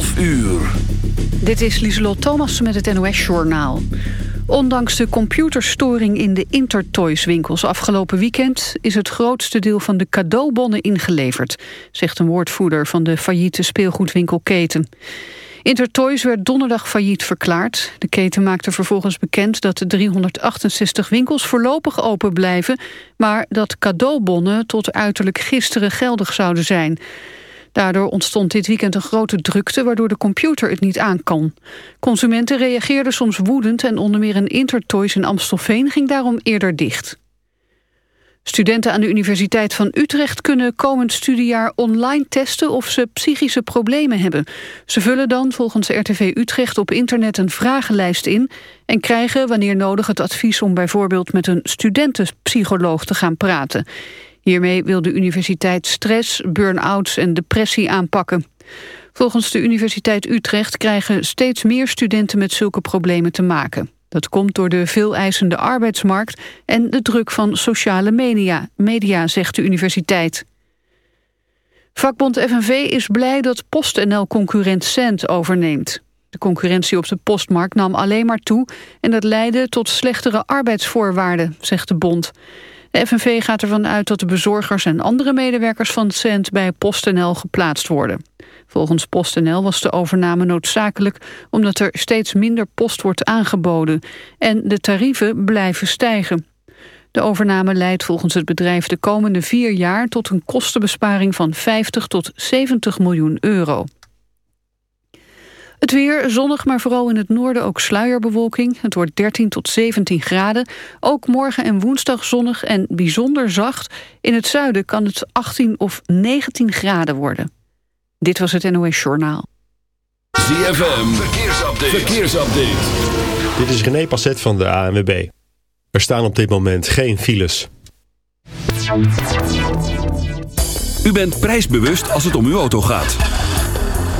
12 uur. Dit is Lieselot Thomas met het NOS-journaal. Ondanks de computerstoring in de Intertoys-winkels afgelopen weekend... is het grootste deel van de cadeaubonnen ingeleverd... zegt een woordvoerder van de failliete speelgoedwinkelketen. Intertoys werd donderdag failliet verklaard. De keten maakte vervolgens bekend dat de 368 winkels voorlopig open blijven... maar dat cadeaubonnen tot uiterlijk gisteren geldig zouden zijn... Daardoor ontstond dit weekend een grote drukte... waardoor de computer het niet aan kan. Consumenten reageerden soms woedend... en onder meer een Intertoys in Amstelveen ging daarom eerder dicht. Studenten aan de Universiteit van Utrecht kunnen komend studiejaar online testen of ze psychische problemen hebben. Ze vullen dan volgens RTV Utrecht op internet een vragenlijst in en krijgen wanneer nodig het advies om bijvoorbeeld met een studentenpsycholoog te gaan praten. Hiermee wil de universiteit stress, burn-outs en depressie aanpakken. Volgens de Universiteit Utrecht krijgen steeds meer studenten met zulke problemen te maken. Dat komt door de veel eisende arbeidsmarkt en de druk van sociale media, media zegt de universiteit. Vakbond FNV is blij dat PostNL concurrent Cent overneemt. De concurrentie op de postmarkt nam alleen maar toe... en dat leidde tot slechtere arbeidsvoorwaarden, zegt de bond. De FNV gaat ervan uit dat de bezorgers en andere medewerkers van Cent bij PostNL geplaatst worden. Volgens PostNL was de overname noodzakelijk omdat er steeds minder post wordt aangeboden en de tarieven blijven stijgen. De overname leidt volgens het bedrijf de komende vier jaar tot een kostenbesparing van 50 tot 70 miljoen euro. Het weer zonnig, maar vooral in het noorden ook sluierbewolking. Het wordt 13 tot 17 graden. Ook morgen en woensdag zonnig en bijzonder zacht. In het zuiden kan het 18 of 19 graden worden. Dit was het NOS Journaal. ZFM, verkeersupdate. verkeersupdate. Dit is René Passet van de ANWB. Er staan op dit moment geen files. U bent prijsbewust als het om uw auto gaat.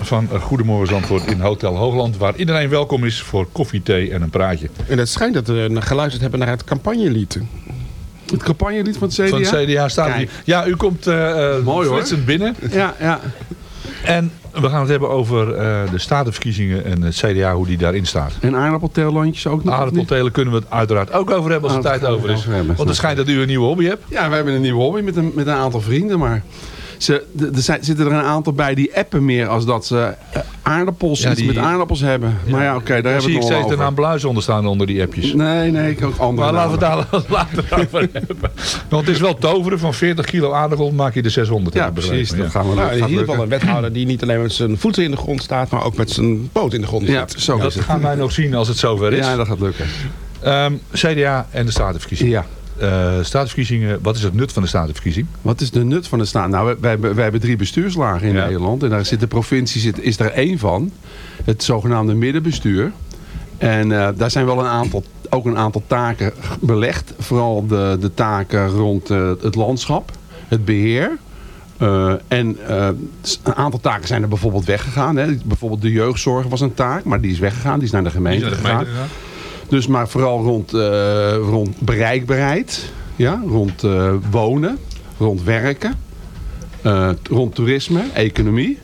Van eh, Goedemorgen Zandvoort in Hotel Hoogland. Waar iedereen welkom is voor koffie, thee en een praatje. En het schijnt dat we geluisterd hebben naar het campagnelied. Het campagnelied van het CDA? Van het CDA staat hier. Ja, u komt Mooi, hoor. flitsend binnen. Ja, ja. En we gaan het hebben over de statenverkiezingen en het CDA, hoe die daarin staat. En aardappelteellandjes ook nog? Aardappeltelen kunnen we het uiteraard ook over hebben als er tijd over is. Want het schijnt dat u een nieuwe hobby hebt. Ja, we hebben een nieuwe hobby met een, met een aantal vrienden, maar... Ze, de- er zijn, zitten er een aantal bij die appen meer als dat ze eh, aardappels, Ja, iets die- met aardappels hebben. Maar ja, oké, daar Daar hebben zie we ik het nog steeds de wel naam over. Bluis onder staan onder die appjes. Nee, nee, ik ook andere Maar laten we het daar later over hebben. Want het is wel toveren. Van 40 kilo aardappel maak je er 600. Ja, ik precies. Dat Ja. gaan we Nou, in ieder geval een wethouder die niet alleen met zijn voeten in de grond staat, maar ook met zijn poot in de grond Ja, staat. zo Dat gaan wij nog zien als het zover is. Ja, dat gaat lukken. Ehm, CDA en de statenverkiezingen. Ja. Eh, statenverkiezingen, wat is het nut van de statenverkiezing? Wat is de nut van de staat? Nou, wij, wij, hebben- wij hebben drie bestuurslagen in Ja. Nederland. En daar zit de provincie zit, is er één van. Het zogenaamde middenbestuur. En eh, daar zijn wel een aantal, ook een aantal taken belegd. Vooral de, de taken rond eh, het landschap, het beheer. Eh, en een aantal taken zijn er bijvoorbeeld weggegaan. Hè. Bijvoorbeeld de jeugdzorg was een taak, maar die is weggegaan. Die is naar de gemeente, naar de gegaan. gemeente Dus maar vooral rond, eh, rond bereikbaarheid, ja? rond eh, wonen, rond werken, eh, rond toerisme, economie.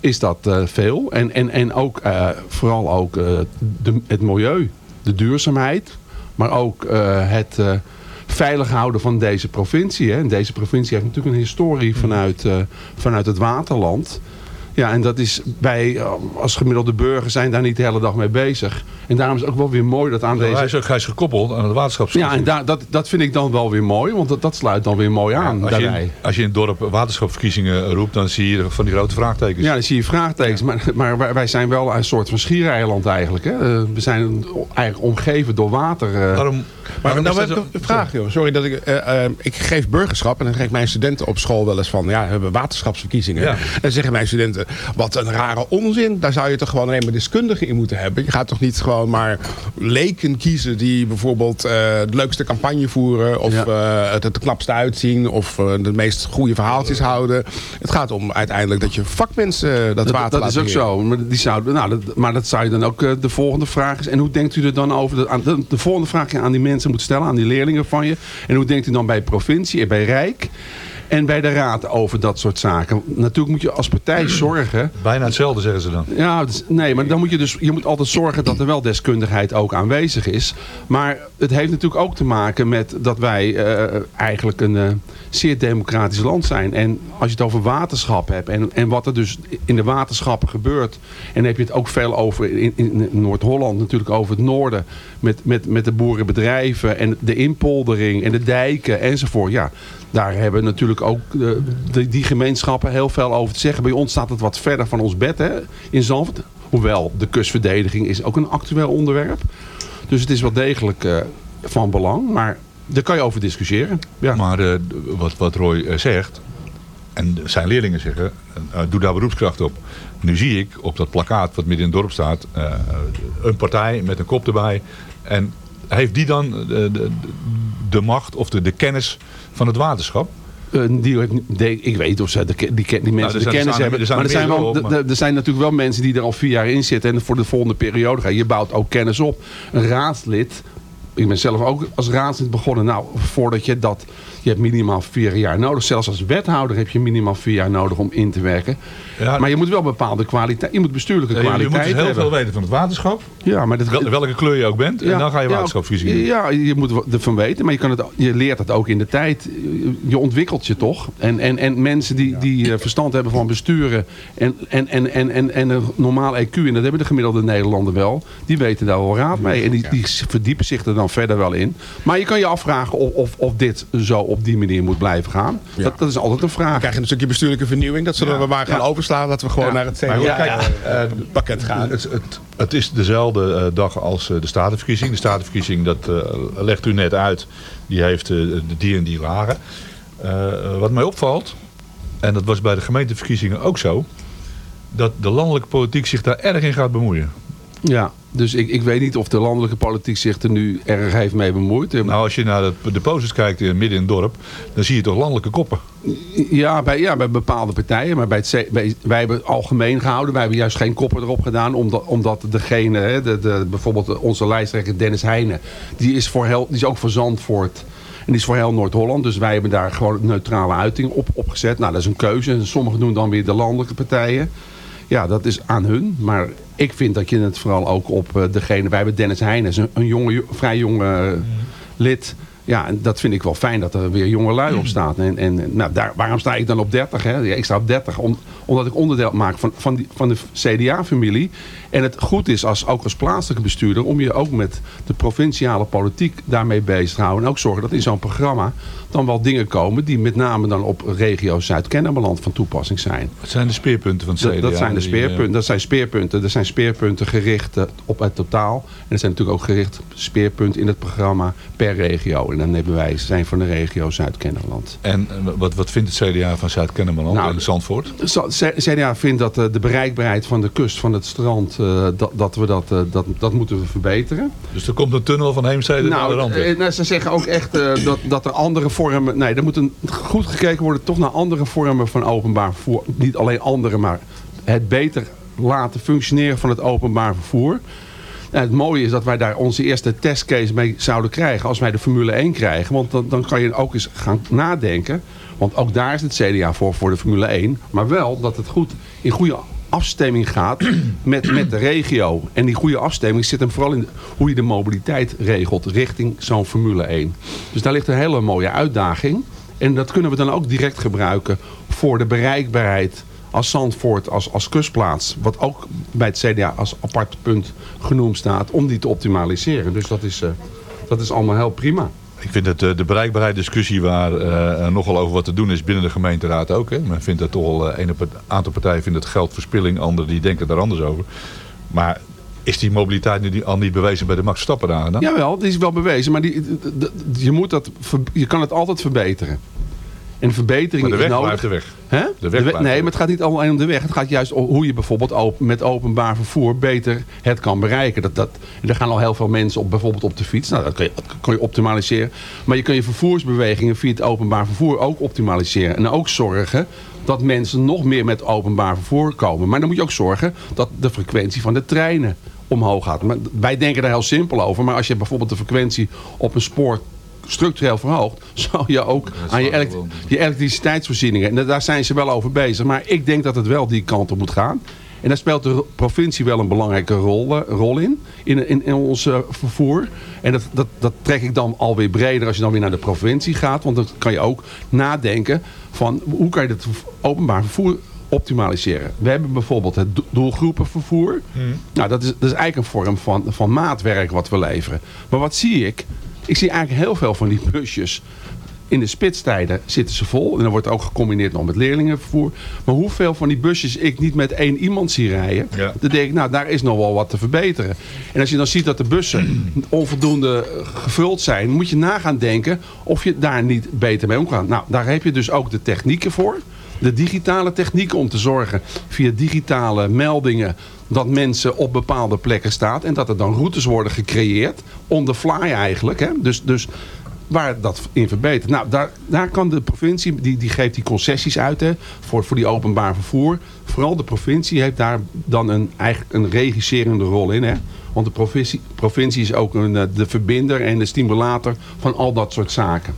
is dat veel. En, en, en ook vooral ook de, het milieu, de duurzaamheid, maar ook het veilig houden van deze provincie. Hè. En deze provincie heeft natuurlijk een historie vanuit, eh, vanuit het waterland. Ja, en dat is, wij eh, als gemiddelde burger zijn daar niet de hele dag mee bezig. En daarom is het ook wel weer mooi dat aan Hij deze... is ook hij is gekoppeld aan het Ja, waterschapsverkiezing. en daar, dat, dat vind ik dan wel weer mooi, want dat, dat sluit dan weer mooi aan als, je, daarbij. als je in het dorp waterschapsverkiezingen roept, dan zie je van die grote vraagtekens. Ja, dan zie je vraagtekens. Maar, maar wij- wij zijn wel een soort van schiereiland eigenlijk. Hè? Eh, We zijn eigenlijk omgeven door water. eh. Waarom, Maar waarom nou heb dat ik zo- een vraag, joh. Sorry dat ik... eh, eh, ik geef burgerschap en dan geef mijn studenten op school wel eens van... Ja, we hebben waterschapsverkiezingen. Ja. En dan zeggen mijn studenten... Wat een rare onzin. Daar zou je toch gewoon alleen maar deskundigen in moeten hebben. Je gaat toch niet gewoon maar leken kiezen... die bijvoorbeeld eh, de leukste campagne voeren... of Ja. eh, het, het knapste uitzien... of eh, de meest goede verhaaltjes houden. Het gaat om uiteindelijk dat je vakmensen dat, dat, water dat is laten ook zo. Maar, die zou, nou, dat, maar dat zou je dan ook de volgende vraag is. En hoe denkt u er dan over? De, de, de volgende vraag die je aan die mensen moet stellen, aan die leerlingen van je. En hoe denkt u dan bij provincie en bij Rijk? En bij de raad over dat soort zaken. Natuurlijk moet je als partij zorgen Bijna hetzelfde zeggen ze dan. Ja, is- nee, maar dan moet je dus je moet altijd zorgen dat er wel deskundigheid ook aanwezig is. Maar het heeft natuurlijk ook te maken met dat wij eh, eigenlijk een eh, zeer democratisch land zijn. En als je het over waterschap hebt en, en wat er dus in de waterschappen gebeurt. En dan heb je het ook veel over in, in Noord-Holland, natuurlijk over het noorden. Met, met, met de boerenbedrijven en de inpoldering en de dijken enzovoort. Ja, daar hebben natuurlijk ook eh, die gemeenschappen heel veel over te zeggen. Bij ons staat het wat verder van ons bed hè, in Zandvoort. Hoewel de kustverdediging is ook een actueel onderwerp. Dus het is wel degelijk eh, van belang. Maar daar kan je over discussiëren. Maar eh, wat, wat Roy zegt, en zijn leerlingen zeggen, doe daar beroepskracht op. Nu zie ik op dat plakkaat wat midden in het dorp staat, een partij met een kop erbij. En heeft die dan de, de, macht of de kennis van het waterschap? Eh, die, die- ik weet of ze die, ke- die mensen er de kennis hebben. er maar er zijn, wel, op, maar- er zijn natuurlijk wel mensen die er al vier jaar in zitten. En voor de volgende periode gaan. Je bouwt ook kennis op. Een raadslid. Ik ben zelf ook als raadslid begonnen. Nou, voordat je dat... Je hebt minimaal vier jaar nodig. Zelfs als wethouder heb je minimaal vier jaar nodig om in te werken. Ja, Maar je moet wel bepaalde kwaliteit... Je moet bestuurlijke je, je moet kwaliteit dus heel hebben. veel weten van het waterschap. Ja, maar dat, Wel- welke kleur je ook bent. en dan ga je waterschapsverkiezingen doen. Ja, je moet ervan weten. Maar je, kan het, je leert het ook in de tijd. Je- Je ontwikkelt je toch. En, en, en mensen die, die eh, verstand hebben van besturen. En, en, en, en, en, en een normaal EQ. En dat hebben de gemiddelde Nederlander wel. Die weten daar wel raad mee. En die, die verdiepen zich er dan verder wel in. Maar je kan je afvragen of, of, of dit zo op die manier moet blijven gaan. Dat, dat is altijd een Dan vraag. krijg je een stukje bestuurlijke vernieuwing. Dat zullen we maar gaan Ja. overslaan. Dat we gewoon Ja. naar het Maar goed, CDA kijk, eh, eh, pakket gaan. Het, het, het is dezelfde eh, dag als de statenverkiezing. De statenverkiezing, dat eh, legt u net uit, die heeft eh, de die en die lagen. Eh, wat mij opvalt, en dat was bij de gemeenteverkiezingen ook zo, dat de landelijke politiek zich daar erg in gaat bemoeien. Ja, Dus ik, ik weet niet of de landelijke politiek zich er nu erg heeft mee bemoeid. Nou, als je naar de, de posters kijkt in, midden in het dorp, dan zie je toch landelijke koppen. Ja, bij, ja, bij bepaalde partijen. Maar bij het, C- bij, wij hebben het algemeen gehouden. Wij hebben juist geen koppen erop gedaan. Omdat, omdat degene, hè, de, de, bijvoorbeeld onze lijsttrekker Dennis Heijnen. Die is, voor heel, die is ook voor Zandvoort. En die is voor heel Noord-Holland. Dus wij hebben daar gewoon een neutrale uiting op, op gezet. Nou, dat is een keuze. En sommigen doen dan weer de landelijke partijen. Ja, dat is aan hun. Maar ik vind dat je het vooral ook op eh, degene... Wij hebben Dennis Heijnen, is een, jonge, vrij jonge eh, lid. Ja, dat vind ik wel fijn dat er weer jonge lui op staat. En, en nou, daar, waarom sta ik dan op 30? Hè? Ja, ik sta op 30 om, omdat ik onderdeel maak van, van, die, van de CDA-familie. En het goed is, als, ook als plaatselijke bestuurder... om je ook met de provinciale politiek daarmee bezig te houden. En ook zorgen dat in zo'n programma dan wel dingen komen... die met name dan op regio Zuid-Kennemerland van toepassing zijn. Wat zijn de speerpunten van het CDA? Dat, dat zijn de speerpunten. Dat zijn speerpunten. Er zijn speerpunten gericht eh, op het totaal. En er zijn natuurlijk ook gericht speerpunten in het programma per regio. En dan hebben wij zijn van de regio Zuid-Kennemerland. eh, En eh, wat, wat vindt het CDA van Zuid-Kennemerland Nou, en Zandvoort? CDA vindt dat eh, de bereikbaarheid van de kust, van het strand, eh, dat, dat we dat, eh, dat, dat moeten we verbeteren. Dus er komt een tunnel van Heemstede naar de Nou, randweg. eh, nou, ze zeggen ook echt eh, dat, dat er andere vormen... Nee, er moet een, goed gekeken worden toch naar andere vormen van openbaar vervoer. Niet alleen andere, maar het beter laten functioneren van het openbaar vervoer. Nou, het mooie is dat wij daar onze eerste testcase mee zouden krijgen als wij de Formule 1 krijgen. Want dan, dan kan je ook eens gaan nadenken. Want ook daar is het CDA voor, voor de Formule 1. Maar wel dat het goed in goede afstemming gaat met, met de regio. En die goede afstemming zit hem vooral in hoe je de mobiliteit regelt richting zo'n Formule 1. Dus daar ligt een hele mooie uitdaging. En dat kunnen we dan ook direct gebruiken voor de bereikbaarheid als Zandvoort, als, als kustplaats. Wat ook bij het CDA als apart punt genoemd staat. Om die te optimaliseren. Dus dat is, eh, dat is allemaal heel prima. Ik vind het eh, de bereikbaarheid discussie waar eh, nogal over wat te doen is binnen de gemeenteraad ook. Hè. Men vindt dat toch al, eh, een aantal partijen vinden het geldverspilling, anderen die denken daar anders over. Maar is die mobiliteit nu al niet bewezen bij de Max Stappendagen dan? Jawel, die is wel bewezen. Maar die, je, moet dat, je kan het altijd verbeteren. En verbetering Maar de is weg nodig. blijft de weg. Hè? De weg blijft nee, maar het gaat niet alleen om de weg. Het gaat juist om hoe je bijvoorbeeld met openbaar vervoer beter het kan bereiken. Dat, dat, er gaan al heel veel mensen op, bijvoorbeeld op de fiets. Nou, dat kan je, dat kan je optimaliseren. Maar je kan je vervoersbewegingen via het openbaar vervoer ook optimaliseren. En ook zorgen dat mensen nog meer met openbaar vervoer komen. Maar dan moet je ook zorgen dat de frequentie van de treinen omhoog gaat. Maar wij denken daar heel simpel over. Maar als je bijvoorbeeld de frequentie op een spoor structureel verhoogt, zou je ook aan je, elekt- je elektriciteitsvoorzieningen. En daar zijn ze wel over bezig. Maar ik denk dat het wel die kant op moet gaan. En daar speelt de ro- provincie wel een belangrijke rol, eh, rol in, in, in, in ons eh, vervoer. En dat, dat, dat trek ik dan alweer breder als je dan weer naar de provincie gaat. Want dan kan je ook nadenken van hoe kan je het openbaar vervoer optimaliseren. We hebben bijvoorbeeld het do- doelgroepenvervoer. Nou, dat is, dat is eigenlijk een vorm van, van maatwerk wat we leveren. Maar wat zie ik? Ik zie eigenlijk heel veel van die busjes. In de spitstijden zitten ze vol. En dan wordt ook gecombineerd nog met leerlingenvervoer. Maar hoeveel van die busjes ik niet met één iemand zie rijden. Ja. Dan denk ik, nou daar is nog wel wat te verbeteren. En als je dan ziet dat de bussen onvoldoende gevuld zijn. Moet je na gaan denken of je daar niet beter mee omgaat. Nou, daar heb je dus ook de technieken voor. De digitale technieken om te zorgen via digitale meldingen dat mensen op bepaalde plekken staan. En dat er dan routes worden gecreëerd. On the fly eigenlijk. Hè? Dus, dus waar dat in verbetert. Nou, daar, daar kan de provincie, die, die geeft die concessies uit hè, voor, voor die openbaar vervoer. Vooral de provincie heeft daar dan een, eigenlijk een regisserende rol in. Hè? Want de provincie, provincie is ook een, eh, de verbinder en de stimulator van al dat soort zaken.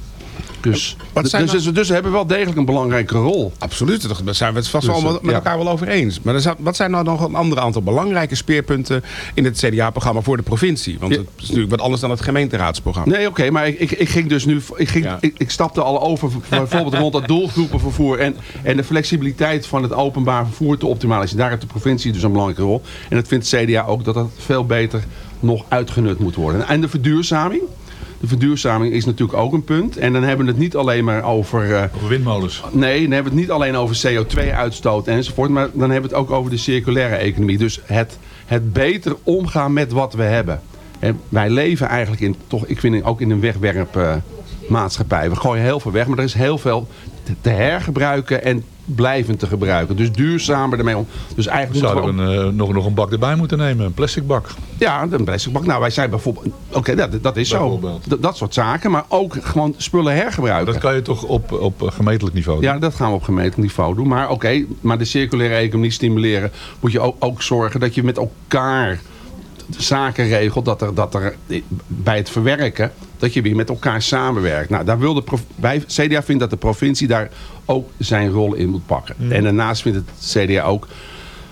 Dus, dus, nou- dus, dus we hebben wel degelijk een belangrijke rol. Absoluut, daar zijn we het vast Dus, wel eh, met ja. elkaar wel over eens. Maar wat zijn nou nog een ander aantal belangrijke speerpunten in het CDA-programma voor de provincie? Want Ja. het is natuurlijk wat anders dan het gemeenteraadsprogramma. Nee, oké, maar ik, ik, ik ging dus nu. Ik, ging, Ja. ik, ik stapte al over bijvoorbeeld rond dat doelgroepenvervoer en, en de flexibiliteit van het openbaar vervoer te optimaliseren. Daar heeft de provincie dus een belangrijke rol. En dat vindt CDA ook dat dat veel beter nog uitgenut moet worden. En de verduurzaming. De verduurzaming is natuurlijk ook een punt. En dan hebben we het niet alleen maar over. eh, Over windmolens. Nee, dan hebben we het niet alleen over CO2-uitstoot enzovoort. Maar dan hebben we het ook over de circulaire economie. Dus het, het beter omgaan met wat we hebben. En wij leven eigenlijk in, toch, ik vind ook in een wegwerpmaatschappij. we gooien heel veel weg, maar er is heel veel te, te hergebruiken en blijvend te gebruiken. Dus duurzamer ermee om. Dus eigenlijk Zouden we een, eh, nog, nog een bak erbij moeten nemen? Een plastic bak? ja, een plastic bak. Nou, wij zijn bijvoorbeeld... Oké, dat, dat is zo. Bijvoorbeeld. Dat, dat soort zaken. Maar ook gewoon spullen hergebruiken. Dat kan je toch op, op eh, gemeentelijk niveau doen? Ja, dat gaan we op gemeentelijk niveau doen. Maar oké, maar de circulaire economie stimuleren... moet je ook, ook zorgen dat je met elkaar zaken regelt... Dat er, dat er bij het verwerken... dat je weer met elkaar samenwerkt. Nou, daar wil de wij, CDA vindt dat de provincie daar ook zijn rol in moet pakken. En daarnaast vindt het CDA ook...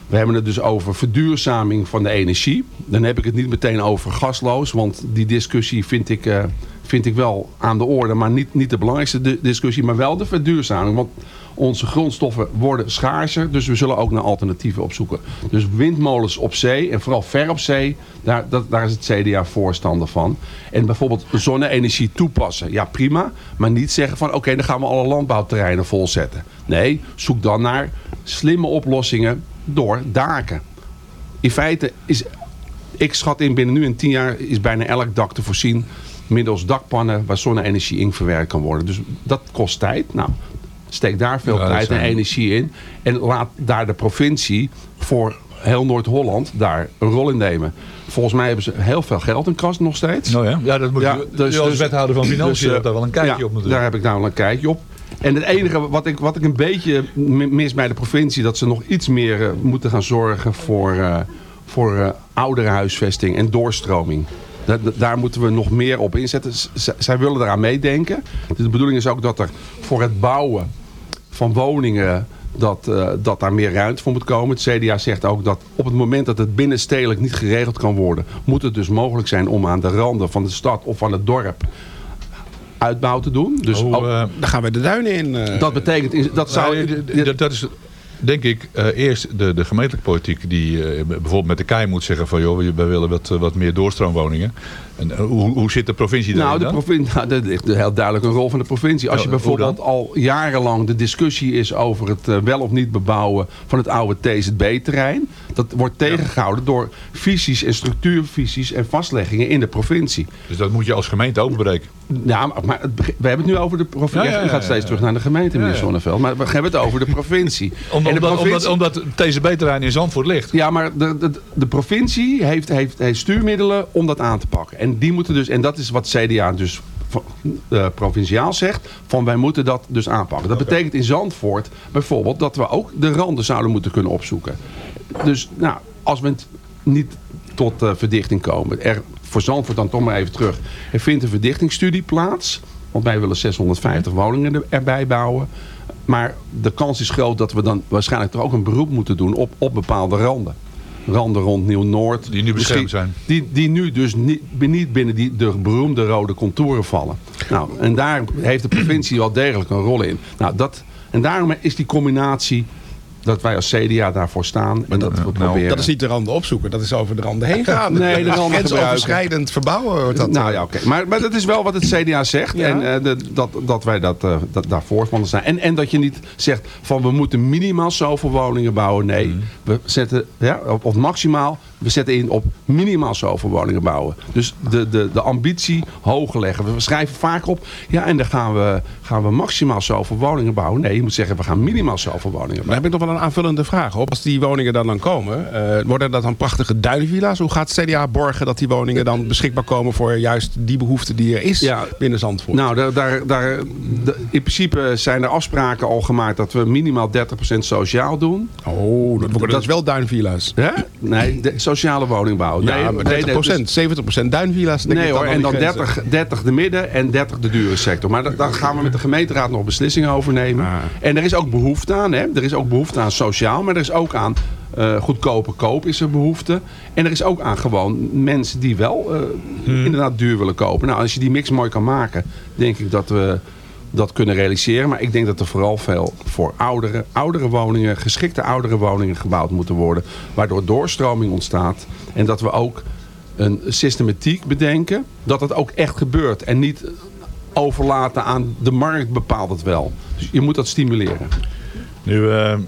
We hebben het dus over verduurzaming van de energie. Dan heb ik het niet meteen over gasloos. Want die discussie vind ik, eh, vind ik wel aan de orde. Maar niet, niet de belangrijkste di- discussie. Maar wel de verduurzaming. Want onze grondstoffen worden schaarser. Dus we zullen ook naar alternatieven opzoeken. Dus windmolens op zee. En vooral ver op zee. Daar, dat, daar is het CDA voorstander van. En bijvoorbeeld zonne-energie toepassen. Ja prima. Maar niet zeggen van oké dan gaan we alle landbouwterreinen volzetten. Nee, zoek dan naar slimme oplossingen door daken. In feite is, ik schat in binnen nu en tien jaar is bijna elk dak te voorzien middels dakpannen waar zonne-energie in verwerkt kan worden. Dus dat kost tijd. Nou, steek daar veel Ja, tijd en energie in. En laat daar de provincie voor heel Noord-Holland daar een rol in nemen. Volgens mij hebben ze heel veel geld in kas nog steeds. Nou ja, ja dat moet Ja, je, dus- als dus- wethouder van Financiën dus, hebt daar wel een kijkje ja, op natuurlijk. Daar heb ik nou wel een kijkje op. En het enige wat ik, wat ik een beetje mis bij de provincie... dat ze nog iets meer eh, moeten gaan zorgen voor, eh voor ouderenhuisvesting en doorstroming. Da- da- daar moeten we nog meer op inzetten. Z- zij willen eraan meedenken. Dus de bedoeling is ook dat er voor het bouwen van woningen... Dat, eh, dat daar meer ruimte voor moet komen. Het CDA zegt ook dat op het moment dat het binnenstedelijk niet geregeld kan worden... moet het dus mogelijk zijn om aan de randen van de stad of van het dorp uitbouw te doen. Dus ook- eh, Dan gaan we de duinen in. eh. dat betekent, dat zou... Dat is denk ik eh, eerst de, de gemeentelijke politiek die eh, bijvoorbeeld met de KEI moet zeggen van joh, wij willen wat, eh, wat meer doorstroomwoningen. En hoe, hoe zit de provincie Nou, daarin de provincie, nou, dat ligt heel duidelijk een rol van de provincie. Als je bijvoorbeeld al jarenlang de discussie is over het wel of niet bebouwen van het oude TZB-terrein. Dat wordt tegengehouden door visies en structuurvisies en vastleggingen in de provincie. Dus dat moet je als gemeente openbreken. Ja, maar, het we hebben het nu over de provincie. Ja, ja, ja, U gaat steeds terug naar de gemeente, meneer. Zonneveld. Maar we hebben het over de provincie. Om, En de omdat, provincie- omdat, omdat het TCB-terrein in Zandvoort ligt. Ja, maar de, de, de provincie heeft, heeft, heeft stuurmiddelen om dat aan te pakken. En die moeten dus, en dat is wat CDA dus eh, provinciaal zegt, van wij moeten dat dus aanpakken. Dat betekent in Zandvoort bijvoorbeeld dat we ook de randen zouden moeten kunnen opzoeken. Dus nou, als we niet tot eh, verdichting komen, er, voor Zandvoort dan toch maar even terug. Er vindt een verdichtingsstudie plaats, want wij willen 650 woningen er- erbij bouwen. Maar de kans is groot dat we dan waarschijnlijk toch ook een beroep moeten doen op, op bepaalde randen. Randen rond Nieuw-Noord. Die nu beschermd zijn. Die, die nu dus niet, niet binnen die, de beroemde rode contouren vallen. Nou, en daar heeft de provincie wel degelijk een rol in. Nou, dat, en daarom is die combinatie dat wij als CDA daarvoor staan. En dat we nou, proberen. Dat is niet de randen opzoeken, dat is over de randen heen gaan. Nee, de randen Grensoverschrijdend verbouwen wordt dat. Nou ja, oké. Maar, maar dat is wel wat het CDA zegt. Ja. En eh, de- dat, dat wij dat, eh, dat, daar voorstander zijn. En, en dat je niet zegt van we moeten minimaal zoveel woningen bouwen. Nee, Mhm. we zetten ja, op, op maximaal. We zetten in op minimaal zoveel woningen bouwen. Dus de, de, de ambitie hoger leggen. We schrijven vaak op. Ja, en dan gaan we, gaan we maximaal zoveel woningen bouwen. Nee, je moet zeggen we gaan minimaal zoveel woningen Maar bouwen. heb ik nog wel een aanvullende vraag op. Als die woningen dan, dan komen, eh, worden dat dan prachtige duinvilla's? Hoe gaat CDA borgen dat die woningen dan beschikbaar komen voor juist die behoefte die er is Ja. binnen Zandvoort? Nou, daar, daar, daar, in principe zijn er afspraken al gemaakt dat we minimaal 30% sociaal doen. oh, dat worden dat- dus wel duinvilla's. Hè? Nee, de sociale woningbouw. Ja, nee, maar nee, 30%, nee, dus- 70% duinvilla's. Nee hoor, en dan die grenzen. 30, 30 de midden en 30 de dure sector. Maar da- daar gaan we met de gemeenteraad nog beslissingen over nemen. Ah. En er is ook behoefte aan. Hè? Er is ook behoefte aan sociaal, maar er is ook aan eh, goedkope koop is er behoefte. En er is ook aan gewoon mensen die wel eh, Hmm. inderdaad duur willen kopen. Nou, als je die mix mooi kan maken, denk ik dat we dat kunnen realiseren. Maar ik denk dat er vooral veel voor oudere, oudere woningen, geschikte oudere woningen gebouwd moeten worden. Waardoor doorstroming ontstaat. En dat we ook een systematiek bedenken dat het ook echt gebeurt. En niet overlaten aan de markt bepaalt het wel. Dus je moet dat stimuleren. Nu eh,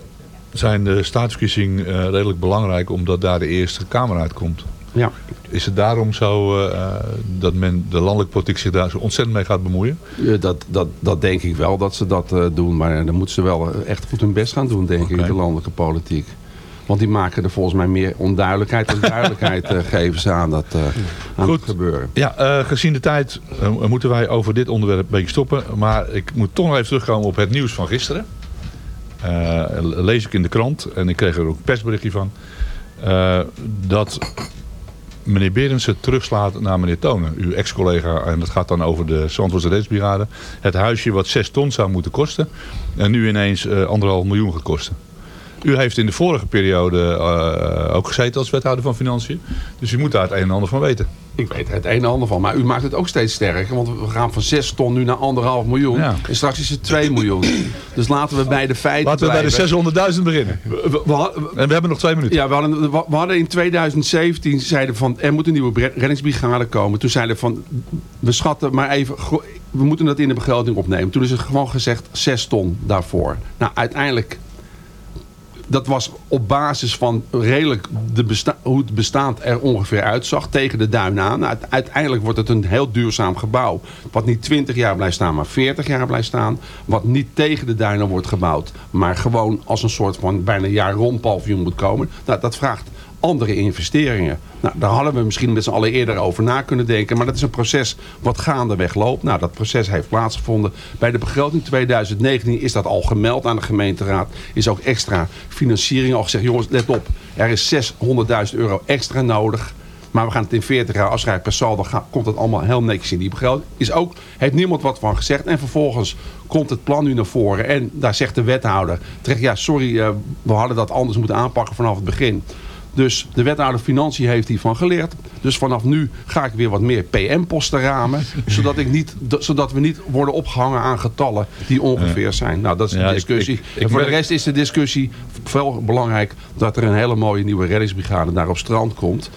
zijn de staatsverkiezingen eh, redelijk belangrijk omdat daar de eerste Kamer uitkomt. Ja. Is het daarom zo eh, dat men de landelijke politiek zich daar zo ontzettend mee gaat bemoeien? Ja, dat, dat, dat denk ik wel dat ze dat eh, doen. Maar dan moeten ze wel eh, echt goed hun best gaan doen, denk ik, Oké. de landelijke politiek. Want die maken er volgens mij meer onduidelijkheid dan duidelijkheid geven ze aan dat eh, aan Goed. het gebeuren. Ja, gezien de tijd moeten wij over dit onderwerp een beetje stoppen. Maar ik moet toch nog even terugkomen op het nieuws van gisteren. Lees ik in de krant en ik kreeg er ook een persberichtje van. dat meneer Berendsen terugslaat naar meneer Tonen, uw ex-collega. En dat gaat dan over de Zandvoortse Reddingsbrigade. Het huisje wat 6 ton zou moeten kosten. En nu ineens eh, anderhalf miljoen gaat kosten. U heeft in de vorige periode eh, ook gezeten als wethouder van Financiën. Dus u moet daar het een en ander van weten. Ik weet er het een en ander van. Maar u maakt het ook steeds sterker. Want we gaan van 6 ton nu naar anderhalf miljoen. Ja. En straks is het 2 miljoen. Dus laten we bij de feiten Laten we bij de 600.000 beginnen. We- we- we- En we hebben nog twee minuten. Ja, we hadden, we hadden in 2017 zeiden van er moet een nieuwe reddingsbrigade komen. Toen zeiden van we schatten maar even, we moeten dat in de begroting opnemen. Toen is er gewoon gezegd 6 ton daarvoor. Nou, uiteindelijk, dat was op basis van redelijk de hoe het bestaand er ongeveer uitzag tegen de duin aan. Nou, uite- uiteindelijk wordt het een heel duurzaam gebouw. Wat niet 20 jaar blijft staan, maar 40 jaar blijft staan. Wat niet tegen de duinen wordt gebouwd, maar gewoon als een soort van bijna jaar rond paviljoen moet komen. Nou, dat vraagt andere investeringen. Nou, daar hadden we misschien met z'n allen eerder over na kunnen denken. Maar dat is een proces wat gaandeweg loopt. Nou, dat proces heeft plaatsgevonden. Bij de begroting 2019 is dat al gemeld aan de gemeenteraad. Is ook extra financiering al gezegd. Jongens, let op. Er is 600.000 euro extra nodig. Maar we gaan het in 40 jaar afschrijven per saldo. Komt het allemaal heel netjes in die begroting. Is ook, heeft niemand wat van gezegd. En vervolgens komt het plan nu naar voren. En daar zegt de wethouder terecht. Ja, sorry, eh, we hadden dat anders moeten aanpakken vanaf het begin. Dus de wethouder Financiën heeft hiervan geleerd. Dus vanaf nu ga ik weer wat meer PM-posten ramen. zodat, ik niet, zodat we niet worden opgehangen aan getallen die ongeveer zijn. Nou, dat is de Ja, discussie. ik- ik en voor de rest is de discussie veel belangrijk... dat er een hele mooie nieuwe reddingsbrigade daar op strand komt.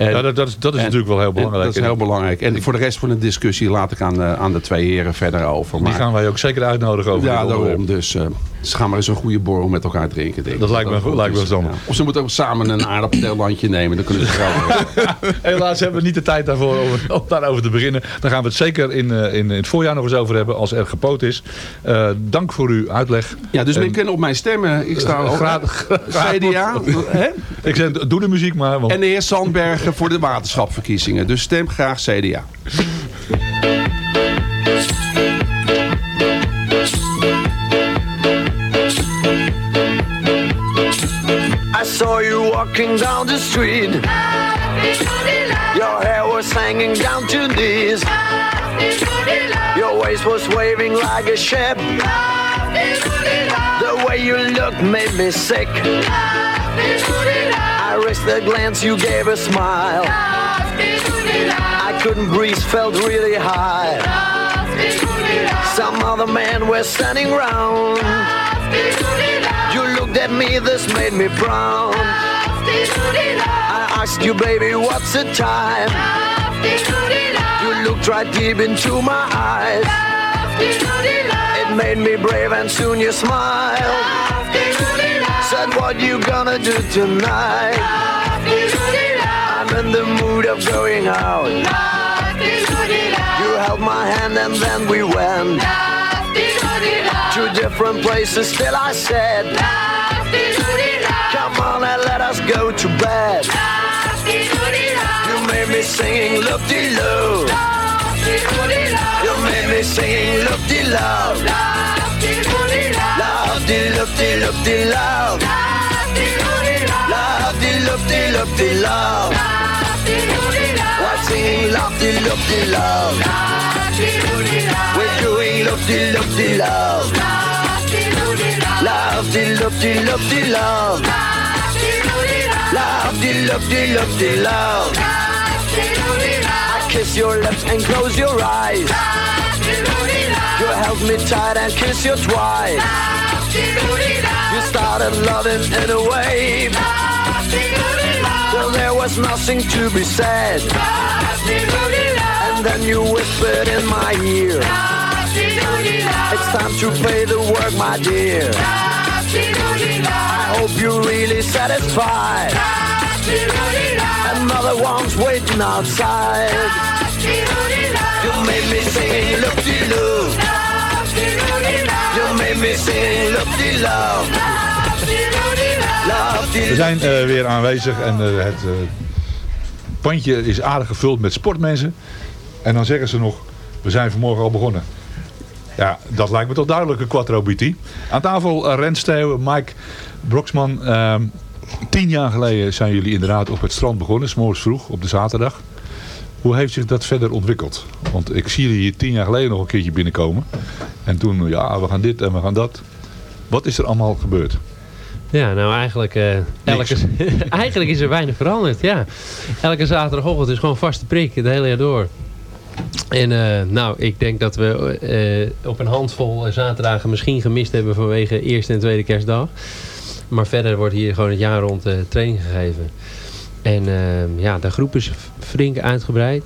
En- Ja, dat, dat is, dat is en- natuurlijk wel heel belangrijk. Dat is heel belangrijk. En voor de rest van de discussie laat ik aan de, aan de twee heren verder over. Die Maar- gaan wij ook zeker uitnodigen over ja, daarom. Dus eh, ze gaan maar eens een goede borrel met elkaar drinken. Denk ik. Dat lijkt me- goed lijkt me. Ja. Of ze moeten ook samen een aardappellandje nemen. Dan kunnen ze geld Helaas hebben we niet de tijd daarvoor om, om daarover te beginnen. Daar gaan we het zeker in, eh, in, in het voorjaar nog eens over hebben als er gepoot is. Eh, dank voor uw uitleg. Ja, dus En- men kan op mij stemmen. Ik sta ook Graag- CDA. Hè? Ik zeg, doe de muziek maar. Want En de heer Voor de waterschapverkiezingen. Dus stem graag CDA. I saw you walking down the street. Your hair was hanging down to knees. Your waist was waving like a ship. The way you looked made me sick. I risked glance, you gave a smile. I couldn't breathe, felt really high. Some other men were standing round. You looked at me, this made me proud. I asked you, baby, what's the time? You looked right deep into my eyes. It made me brave and soon you smiled. Said, what you gonna do tonight? I'm in the mood of going out. You held my hand and then we went to different places. Still I said, Come on and let us go to bed. You made me singing look de loo. You made me singing look de love. Love de look de look de love. Love de look de look de love. We're singing love de look de love. We're doing look de look de love. Love de look de look de love. Love de look de look de love. I kiss your lips and close your eyes. You held me tight and kissed you twice. You started loving in a wave. Till there was nothing to be said. And then you whispered in my ear. It's time to pay the work, my dear. I hope you're really satisfied. and mother one's waiting outside. You made me sing look-de-loo. You made me sing look-de-love. We zijn eh, weer aanwezig en eh, het eh, pandje is aardig gevuld met sportmensen. En dan zeggen ze nog, we zijn vanmorgen al begonnen. Ja, dat lijkt me toch duidelijk een quattro BT. Aan tafel uh, Rens Steeuw, Mike Broksman. Ehm, tien jaar geleden zijn jullie inderdaad op het strand begonnen, s'morgens vroeg op de zaterdag. Hoe heeft zich dat verder ontwikkeld? Want ik zie jullie hier tien jaar geleden nog een keertje binnenkomen. En toen, ja, we gaan dit en we gaan dat. Wat is er allemaal gebeurd? Ja, nou eigenlijk, eh, elke, eigenlijk is er weinig veranderd. Ja. Elke zaterdagochtend is gewoon vaste prik, het hele jaar door. En eh, nou, ik denk dat we eh, op een handvol zaterdagen misschien gemist hebben vanwege eerste en tweede kerstdag. Maar verder wordt hier gewoon het jaar rond training gegeven. En eh, ja, de groep is flink uitgebreid.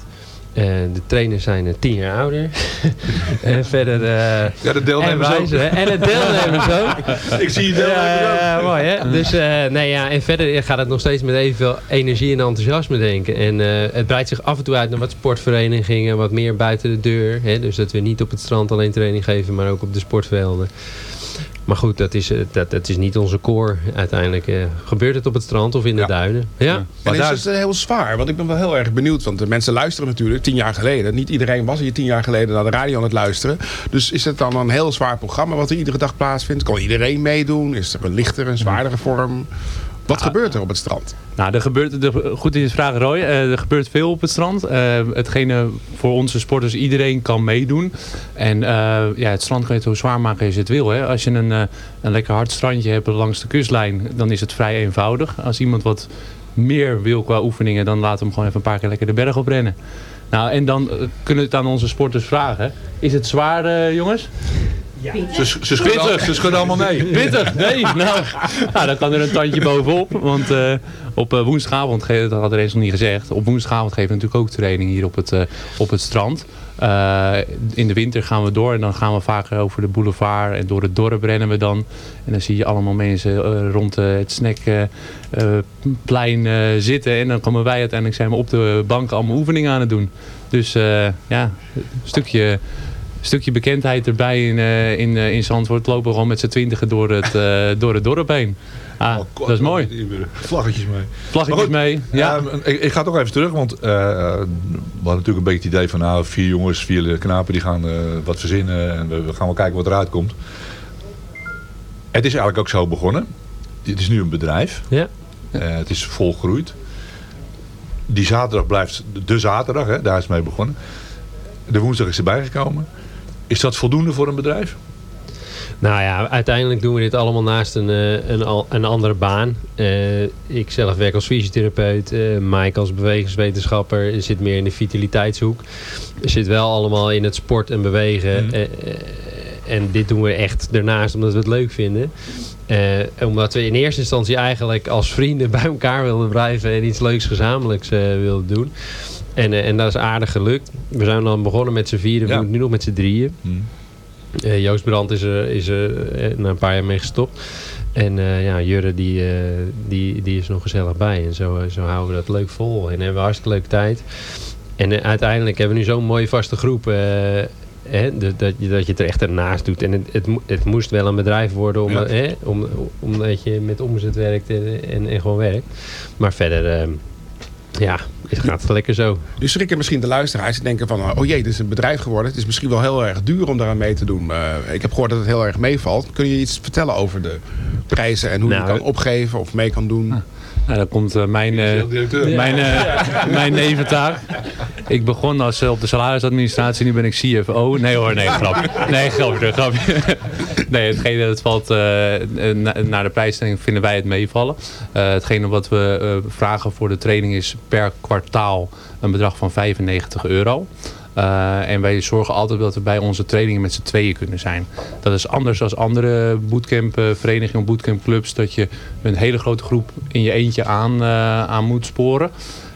Eh, de trainers zijn eh, tien jaar ouder. en verder... eh, Ja, de deelnemers en ook. wijzer, hè? En de deelnemers ook. Ik zie je deelnemers ook. mooi hè. Dus nee, ja, en verder gaat het nog steeds met evenveel energie en enthousiasme denken. En het breidt zich af en toe uit naar wat sportverenigingen, wat meer buiten de deur. Hè? Dus dat we niet op het strand alleen training geven, maar ook op de sportvelden. Maar goed, dat is, eh, dat, dat is niet onze core. Uiteindelijk eh, gebeurt het op het strand of in de duinen. Ja. En is het eh, heel zwaar? Want ik ben wel heel erg benieuwd. Want de mensen luisteren natuurlijk tien jaar geleden. Niet iedereen was hier tien jaar geleden naar de radio aan het luisteren. Dus is het dan een heel zwaar programma wat er iedere dag plaatsvindt? Kan iedereen meedoen? Is er een lichtere en zwaardere vorm? Wat gebeurt er op het strand? Nou, er gebeurt, er, goed in je vraag Roy. Eh, er gebeurt veel op het strand. Eh, hetgene voor onze sporters, iedereen kan meedoen. En eh, ja, het strand kan je het zo zwaar maken als je het wil. Hè. Als je een, een lekker hard strandje hebt langs de kustlijn, dan is het vrij eenvoudig. Als iemand wat meer wil qua oefeningen, dan we hem gewoon even een paar keer lekker de berg op rennen. Nou, en dan kunnen we het aan onze sporters vragen. Is het zwaar, jongens? Ze, ze, ze schudden allemaal nee. Pittig? Nee, nou, nou, dan kan er een tandje bovenop. Want eh, op eh, woensdagavond, dat had er eens nog niet gezegd. Op woensdagavond geven we natuurlijk ook training hier op het, eh, op het strand. Eh, in de winter gaan we door en dan gaan we vaker over de boulevard en door het dorp rennen we dan. En dan zie je allemaal mensen eh, rond eh, het snackplein eh, zitten. En dan komen wij uiteindelijk zijn we op de bank allemaal oefeningen aan het doen. Dus eh, ja, een stukje stukje bekendheid erbij in, eh, in, eh, in Zandvoort. Lopen we gewoon met z'n twintigen door het, eh, door het dorp heen. Ah, dat is mooi. Vlaggetjes mee. Vlaggetjes goed, mee. Ja. Ja, ik, ik ga toch even terug, want we hadden natuurlijk een beetje het idee van nou, vier jongens, vier knapen die gaan eh, wat verzinnen en we, we gaan wel kijken wat eruit komt. Het is eigenlijk ook zo begonnen. Het is nu een bedrijf. Ja. Eh, het is volgroeid. Die zaterdag blijft de zaterdag, hè, daar is het mee begonnen. De woensdag is erbij gekomen. Is dat voldoende voor een bedrijf? Nou ja, uiteindelijk doen we dit allemaal naast een, eh, een, een andere baan. Eh, ik zelf werk als fysiotherapeut. eh Mike als bewegingswetenschapper zit meer in de vitaliteitshoek. Zit wel allemaal in het sport en bewegen. Eh, en dit doen we echt daarnaast omdat we het leuk vinden. Omdat we in eerste instantie eigenlijk als vrienden bij elkaar wilden blijven en iets leuks gezamenlijks wilden doen. En, eh, en dat is aardig gelukt. We zijn dan begonnen met z'n vieren, we doen nu nog met z'n drieën. Eh, Joost Brandt is er, is er eh, na een paar jaar mee gestopt. En eh, ja, Jurre die, eh, die, die is nog gezellig bij. En zo, eh, zo houden we dat leuk vol. En hebben we hartstikke leuke tijd. En eh, uiteindelijk hebben we nu zo'n mooie vaste groep. eh, hè, dat, dat, je, dat je het er echt ernaast doet. En het, het, mo- het moest wel een bedrijf worden om, Ja. hè, om, omdat je met omzet werkt en, en, en gewoon werkt. Maar verder, eh, ja, het gaat lekker zo. Nu schrikken misschien de luisteraars die denken van... oh jee, dit is een bedrijf geworden. Het is misschien wel heel erg duur om daaraan mee te doen. Eh, ik heb gehoord dat het heel erg meevalt. Kun je iets vertellen over de prijzen en hoe Nou, je kan opgeven of mee kan doen? Nou, dan komt eh, mijn, eh, directeur. mijn, eh, mijn neventaak. Ik begon als, op de salarisadministratie, nu ben ik CFO. Nee hoor, nee, grapje. Nee, grapje, grapje. Nee, hetgene dat valt eh, na- naar de prijsstelling vinden wij het meevallen. Eh, hetgene wat we eh, vragen voor de training is per kwartaal een bedrag van 95 euro. Eh, en wij zorgen altijd dat we bij onze trainingen met z'n tweeën kunnen zijn. Dat is anders dan andere bootcampverenigingen of bootcampclubs. Dat je een hele grote groep in je eentje aan, eh, aan moet sporen.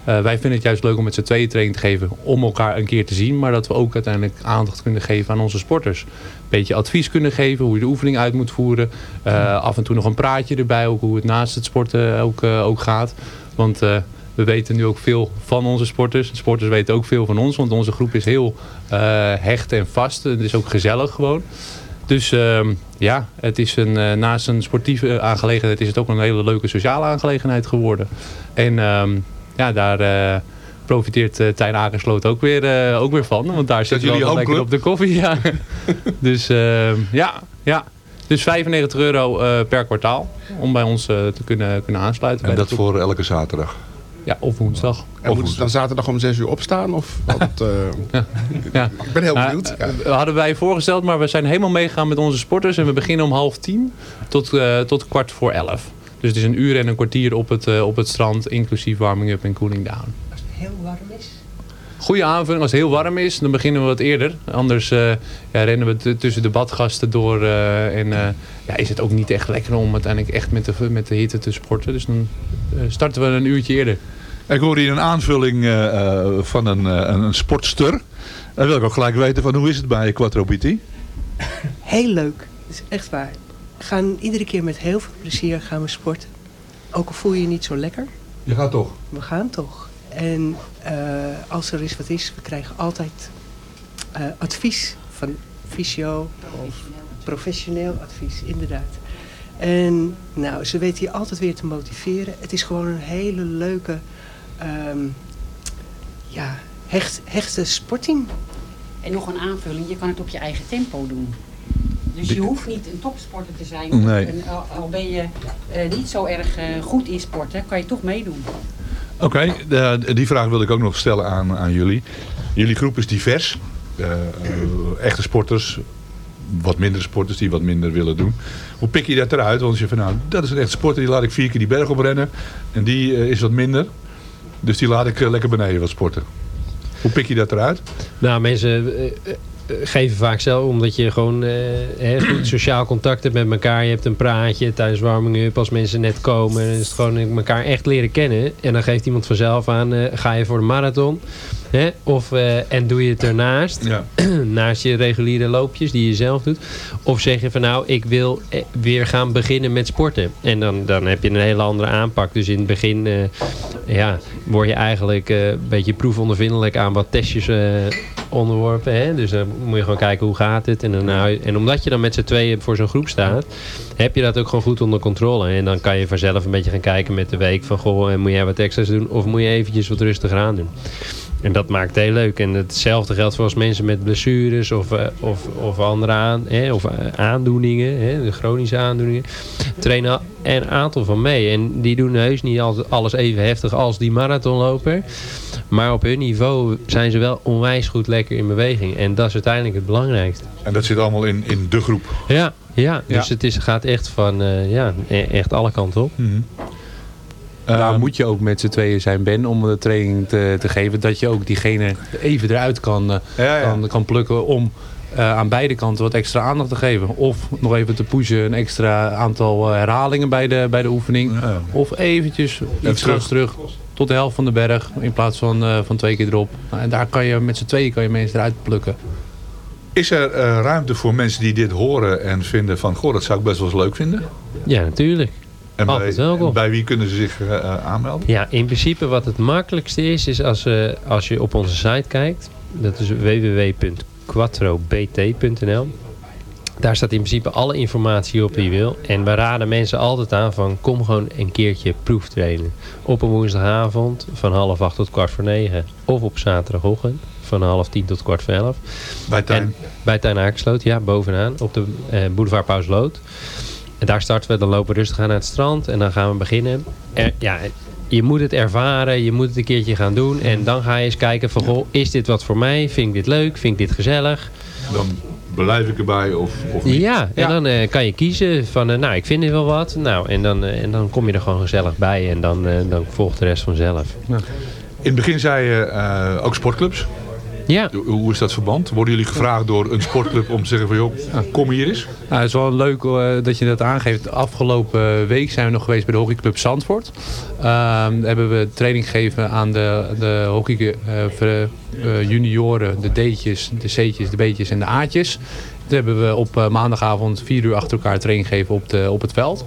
Eh, wij vinden het juist leuk om met z'n tweeën training te geven om elkaar een keer te zien. Maar dat we ook uiteindelijk aandacht kunnen geven aan onze sporters. Een beetje advies kunnen geven hoe je de oefening uit moet voeren. Eh, af en toe nog een praatje erbij, ook hoe het naast het sporten ook, eh, ook gaat. Want eh, we weten nu ook veel van onze sporters. De sporters weten ook veel van ons. Want onze groep is heel eh, hecht en vast. Het is ook gezellig gewoon. Dus ehm, ja, het is een, eh, naast een sportieve aangelegenheid is het ook een hele leuke sociale aangelegenheid geworden. En ehm, ja, daar eh, profiteert uh, Tijn Akersloot ook weer, ook weer van. Want daar zit jullie wel lekker op de koffie. Ja. dus ehm, ja, ja. Dus 95 euro per kwartaal om bij ons te kunnen, kunnen aansluiten. En bij dat voor elke zaterdag. Ja, of woensdag. En moeten ze dan zaterdag om 6 uur opstaan? Of wat, eh, Ja. Ik ben heel Nou, benieuwd. Ja. eh, hadden wij voorgesteld, maar we zijn helemaal meegegaan met onze sporters. En we beginnen om half tien tot, eh, tot kwart voor elf. Dus het is een uur en een kwartier op het, op het strand, inclusief warming up en cooling down. heel warm is. Goede aanvulling, als het heel warm is, dan beginnen we wat eerder. Anders eh, ja, rennen we tussen de badgasten door. eh, en eh, ja, is het ook niet echt lekker om uiteindelijk echt met de, met de hitte te sporten. Dus dan starten we een uurtje eerder. Ik hoor hier een aanvulling eh, eh, van een, eh, een, een sportster. Dan wil ik ook gelijk weten van hoe is het bij Quattro PT? Heel leuk. Dat is echt waar. We gaan iedere keer met heel veel plezier gaan we sporten. Ook al voel je je niet zo lekker. Je gaat toch? We gaan toch. En als er is wat is, we krijgen altijd advies van fysio of professioneel advies, inderdaad. En nou, ze weten je altijd weer te motiveren. Het is gewoon een hele leuke, ehm, ja, hecht, hechte sportteam. En nog een aanvulling, je kan het op je eigen tempo doen. Dus je hoeft niet een topsporter te zijn. Nee. En al, al ben je eh, niet zo erg eh, goed in sporten, kan je toch meedoen. Oké, de- die vraag wil ik ook nog stellen aan, aan jullie. Jullie groep is divers. Eh, eh, echte sporters, wat mindere sporters die wat minder willen doen. Hoe pik je dat eruit? Want als je van nou, dat is een echte sporter, die laat ik vier keer die berg oprennen. En die eh, is wat minder. Dus die laat ik eh, lekker beneden wat sporten. Hoe pik je dat eruit? Nou, mensen eh, eh, geven vaak zelf, omdat je gewoon eh, goed sociaal contact hebt met elkaar. Je hebt een praatje tijdens warming-up als mensen net komen. Dan is het gewoon elkaar echt leren kennen. En dan geeft iemand vanzelf aan, eh, ga je voor de marathon? Hè? Of, eh, en doe je het ernaast, Ja. naast je reguliere loopjes die je zelf doet. Of zeg je van nou, ik wil eh, weer gaan beginnen met sporten. En dan, dan heb je een hele andere aanpak. Dus in het begin eh, ja, word je eigenlijk een beetje proefondervindelijk aan wat testjes onderworpen. Hè? Dus dan moet je gewoon kijken hoe gaat het. En, dan, nou, en omdat je dan met z'n tweeën voor zo'n groep staat, heb je dat ook gewoon goed onder controle. En dan kan je vanzelf een beetje gaan kijken met de week van goh, moet jij wat extra's doen of moet je eventjes wat rustiger aan doen. En dat maakt het heel leuk. En hetzelfde geldt voor als mensen met blessures of, eh, of, of andere aan, hè, of, aandoeningen, hè, de chronische aandoeningen. Trainen er een aantal van mee. En die doen heus niet altijd alles even heftig als die marathonloper. Maar op hun niveau zijn ze wel onwijs goed lekker in beweging. En dat is uiteindelijk het belangrijkste. En dat zit allemaal in, in de groep. Ja, ja. dus Ja. het is, gaat echt van eh, ja, e- echt alle kanten op. Daar moet je ook met z'n tweeën zijn, Ben, om de training te, te geven. Dat je ook diegene even eruit kan, eh, Ja, ja. kan, kan plukken om eh, aan beide kanten wat extra aandacht te geven. Of nog even te pushen een extra aantal eh, herhalingen bij de, bij de oefening. Ja. Of eventjes iets terug. terug. tot de helft van de berg in plaats van, eh, van twee keer erop. Nou, en daar kan je met z'n tweeën kan je mensen eruit plukken. Is er eh, ruimte voor mensen die dit horen en vinden van... Goh, dat zou ik best wel eens leuk vinden? Ja, natuurlijk. En bij, en wie kunnen ze zich eh, eh, aanmelden? Ja, in principe wat het makkelijkste is, is als, eh, als je op onze site kijkt. Dat is www.quattrobt.nl Daar staat in principe alle informatie op die je wil. En we raden mensen altijd aan van kom gewoon een keertje proeftrainen. Op een woensdagavond van half acht tot kwart voor negen. Of op zaterdagochtend van half tien tot kwart voor elf. Bij Tijn? En bij Tuin ja, bovenaan. Op de eh, boulevard Pausloot. En daar starten we, dan lopen we rustig aan naar het strand. En dan gaan we beginnen. Er, ja, je moet het ervaren, je moet het een keertje gaan doen. En dan ga je eens kijken van, goh, is dit wat voor mij? Vind ik dit leuk? Vind ik dit gezellig? Dan blijf ik erbij of, of niet? Ja, en dan eh, kan je kiezen van, eh, nou, ik vind dit wel wat. Nou, en dan, eh, en dan kom je er gewoon gezellig bij. En dan, eh, dan volgt de rest vanzelf. In het begin zei je eh, ook sportclubs. Ja. Hoe- is dat verband? Worden jullie gevraagd door een sportclub om te zeggen van joh, kom hier eens? Nou, het is wel leuk eh, dat je dat aangeeft. Afgelopen week zijn we nog geweest bij de hockeyclub Zandvoort. Ehm, hebben we training gegeven aan de, de hockey eh, eh, junioren, de D'tjes, de C'tjes, de B'tjes en de A'tjes. Toen hebben we op maandagavond vier uur achter elkaar training gegeven op, de, op het veld.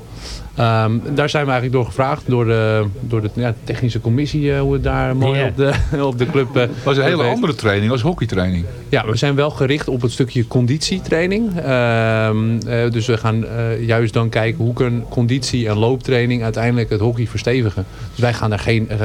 Ehm, daar zijn we eigenlijk door gevraagd, door de, door de ja, technische commissie, eh, hoe het daar mooi op, de, op de club... eh, was een hele andere training als hockeytraining. Ja, we zijn wel gericht op het stukje conditietraining. Ehm, eh, dus we gaan eh, juist dan kijken hoe kan conditie en looptraining uiteindelijk het hockey verstevigen. Dus wij gaan daar geen eh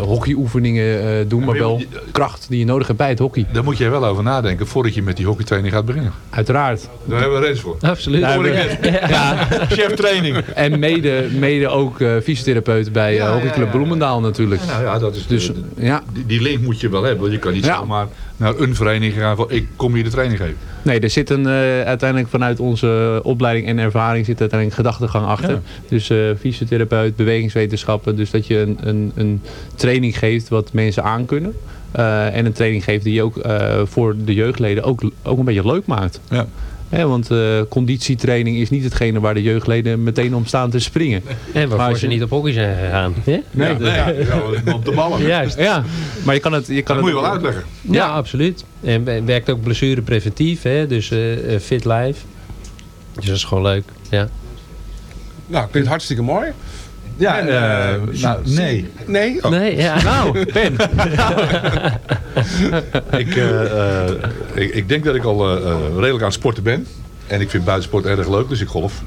hockeyoefeningen eh, doen, maar wel kracht die je nodig hebt bij het hockey. Daar moet je wel over nadenken voordat je met die hockeytraining gaat beginnen. Uiteraard. Daar hebben we Rens voor. Absoluut. Daar we-. Ja. Chef training. En mede, mede ook eh, fysiotherapeut bij eh, hockeyclub Bloemendaal natuurlijk. Nou ja, dat is Dus de- ja, die, link moet je wel hebben. want Je kan niet Ja. zomaar naar een vereniging gaan van ik kom hier de training geven. Nee, er zit een, eh, uiteindelijk vanuit onze opleiding en ervaring zit uiteindelijk een gedachtegang achter. Ja. Dus fysiotherapeut, bewegingswetenschappen. Dus dat je een, een, een training geeft wat mensen aankunnen. Eh, en een training geeft die je ook voor de jeugdleden ook, ook een beetje leuk maakt. Ja. Hè, want eh, conditietraining is niet hetgene waar de jeugdleden meteen om staan te springen. En waarvoor ze je- niet op hockey zijn gegaan. Ja? Nee, Ja, ja, ja, op de ballen. Juist. Ja, maar je kan het... Je kan Dat moet het je wel uitleggen. Ja, absoluut. En we- werkt ook blessurepreventief, hè? dus eh, eh, fit life. Dus dat is gewoon leuk. Ja. Nou, klinkt hartstikke mooi. Ja, En, eh, eh, nou, nee. Nee? Oh. Nee, ja. Nou, Ben. ik, eh, ik, ik denk dat ik al redelijk aan het sporten ben. En ik vind buitensport erg leuk, dus ik golf.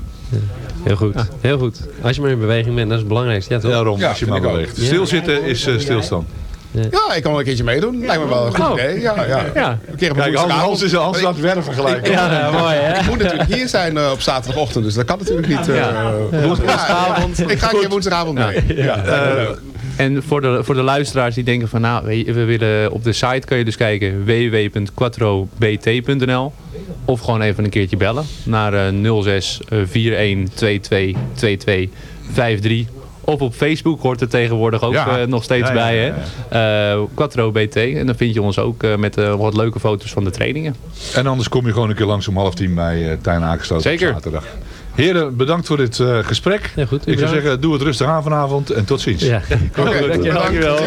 Heel goed. Heel goed. Als je maar in beweging bent, dat is het belangrijkste. Ja, toch? Daarom, Ja, als je maar beweegt. Stilzitten is eh, stilstand. Ja, ik kan wel een keertje meedoen. Lijkt me wel een goed Oh. idee. Ja, ja. Ja. Een keer op Kijk, Hans, is Hans werven gelijk. Ja, ja, mooi hè. Ik moet natuurlijk hier zijn eh, op zaterdagochtend, dus dat kan natuurlijk niet. eh, Ja. eh, Woensdagavond. ja, ik ga een keer woensdagavond mee. Ja. Eh, en voor de, voor de luisteraars die denken van nou, we willen op de site kun je dus kijken www.quattrobt.nl of gewoon even een keertje bellen naar eh 06 41 22 22 53 of op Facebook hoort er tegenwoordig ook Ja. eh, nog steeds Ja, ja, bij ja, hè. Eh, Quattro BT en dan vind je ons ook eh, met eh, wat leuke foto's van de trainingen. En anders kom je gewoon een keer langs om half tien bij uh, Tijn Akenstoot Zeker. op zaterdag. Heren, bedankt voor dit eh, gesprek. Ja, goed. Ik zou zeggen, doe het rustig aan vanavond en tot ziens. Ja. Oké, dankjewel.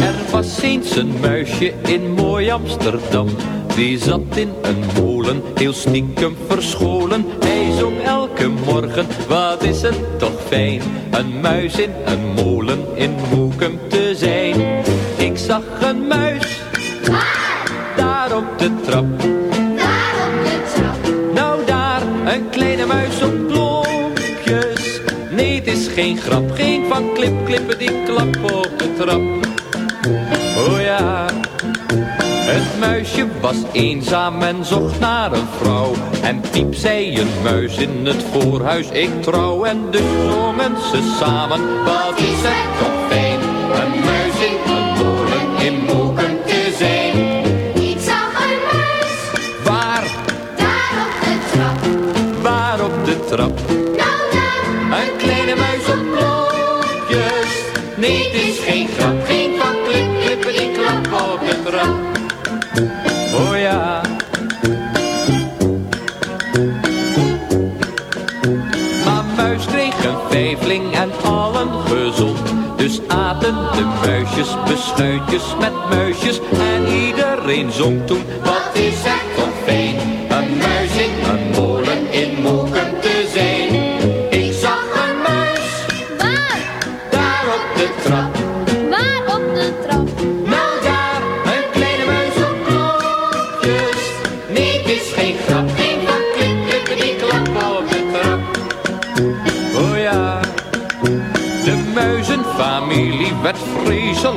Er was eens een muisje in mooi Amsterdam. Die zat in een molen, heel stiekem verscholen. Hij zong elke morgen, wat is het toch fijn. Een muis in een molen in Moekum te zijn. Ik zag een muis, daar op de trap. Nou daar, een kleine muis op klompjes. Nee, het is geen grap, geen van klip, klippen die klap op de trap. Oh ja, het muisje was eenzaam en zocht naar een vrouw. En piep zei een muis in het voorhuis, ik trouw. En dus zongen ze samen, wat is het toch fijn. Een muis in een molen in Moeken De muisjes beschuitjes met muisjes. En iedereen zong toen, wat is het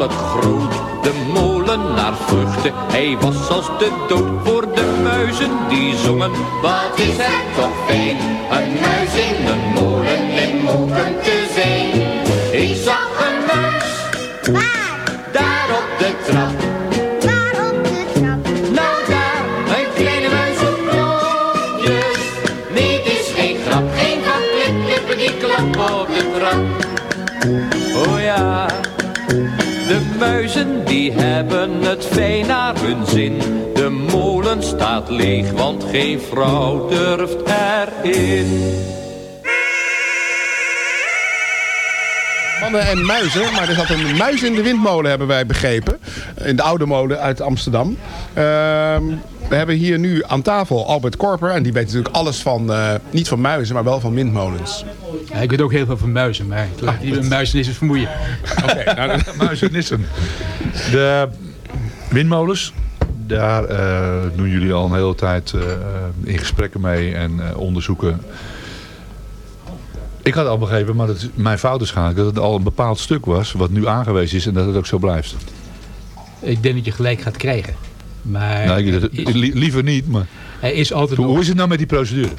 vreselijk groot. De molenaar vluchtte, hij was als de dood voor de muizen die zongen. Wat is het toch fijn, een muis in een molen staat leeg, want geen vrouw durft erin. Mannen en muizen, maar er zat een muis in de windmolen, hebben wij begrepen. In de oude molen uit Amsterdam. Ehm, We hebben hier nu aan tafel Albert Korper. En die weet natuurlijk alles van, eh, niet van muizen, maar wel van windmolens. Ja, ik weet ook heel veel van muizen, maar laat ik die met muizen is het vermoeien. Oké, nou, Muizenissen. De windmolens, daar eh, doen jullie al een hele tijd eh, in gesprekken mee en eh, onderzoeken. Ik had al begrepen, maar dat is mijn fout is dat het al een bepaald stuk was wat nu aangewezen is en dat het ook zo blijft. Ik denk dat je gelijk gaat krijgen. Maar Nee, dat- li- liever niet, maar er is altijd hoe, nog- is het nou met die procedure?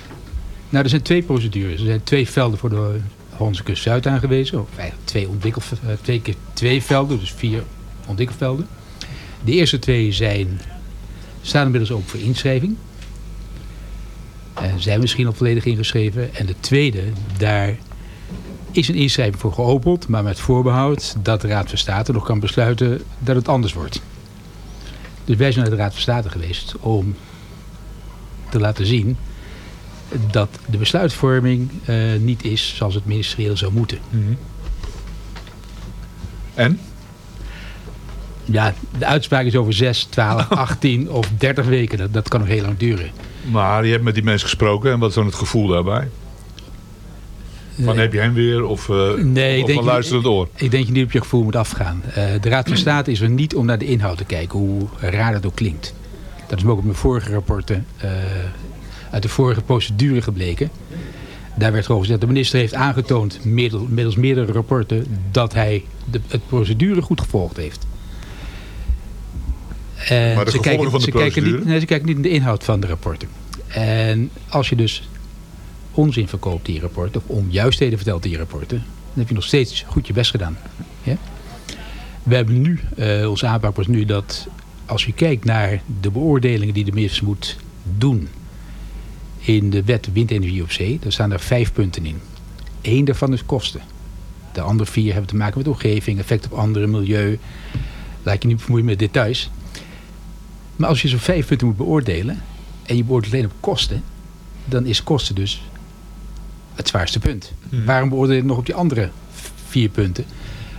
Nou, er zijn twee procedures. Er zijn twee velden voor de Hollandse kust Zuid aangewezen. Of eigenlijk twee, ontwikkel, eh, twee keer twee velden, dus vier ontwikkelvelden. De eerste twee zijn, staan inmiddels ook voor inschrijving. En zijn misschien al volledig ingeschreven. En de tweede, daar is een inschrijving voor geopend. Maar met voorbehoud dat de Raad van State nog kan besluiten dat het anders wordt. Dus wij zijn naar de Raad van State geweest om te laten zien dat de besluitvorming eh, niet is zoals het ministerieel zou moeten. En? Ja, de uitspraak is over 6, 12, 18 of 30 weken. Dat, dat kan nog heel lang duren. Maar je hebt met die mensen gesproken en wat is dan het gevoel daarbij? Van heb je hem weer of, eh Nee, ik of een luisterend oor? ik denk je niet op je gevoel moet afgaan. Eh, de Raad van State is er niet om naar de inhoud te kijken, hoe raar dat ook klinkt. Dat is me ook op mijn vorige rapporten, eh, uit de vorige procedure gebleken. Daar werd gewoon gezegd, de minister heeft aangetoond, middel- middels meerdere rapporten, dat hij de, het procedure goed gevolgd heeft. En Maar de ze kijken, van de ze kijken niet, nee, ze kijken niet naar de inhoud van de rapporten. En als je dus onzin verkoopt in je rapporten, of onjuistheden vertelt in je rapporten, dan heb je nog steeds goed je best gedaan. Ja? We hebben nu, eh, onze aanpak was nu dat als je kijkt naar de beoordelingen die de minister moet doen in de wet windenergie op zee, dan staan er vijf punten in. Eén daarvan is kosten. De andere vier hebben te maken met omgeving, effect op anderen, milieu. Laat ik je niet bemoeien met details. Maar als je zo'n vijf punten moet beoordelen en je beoordeelt alleen op kosten, dan is kosten dus het zwaarste punt. Waarom beoordeel je nog op die andere vier punten?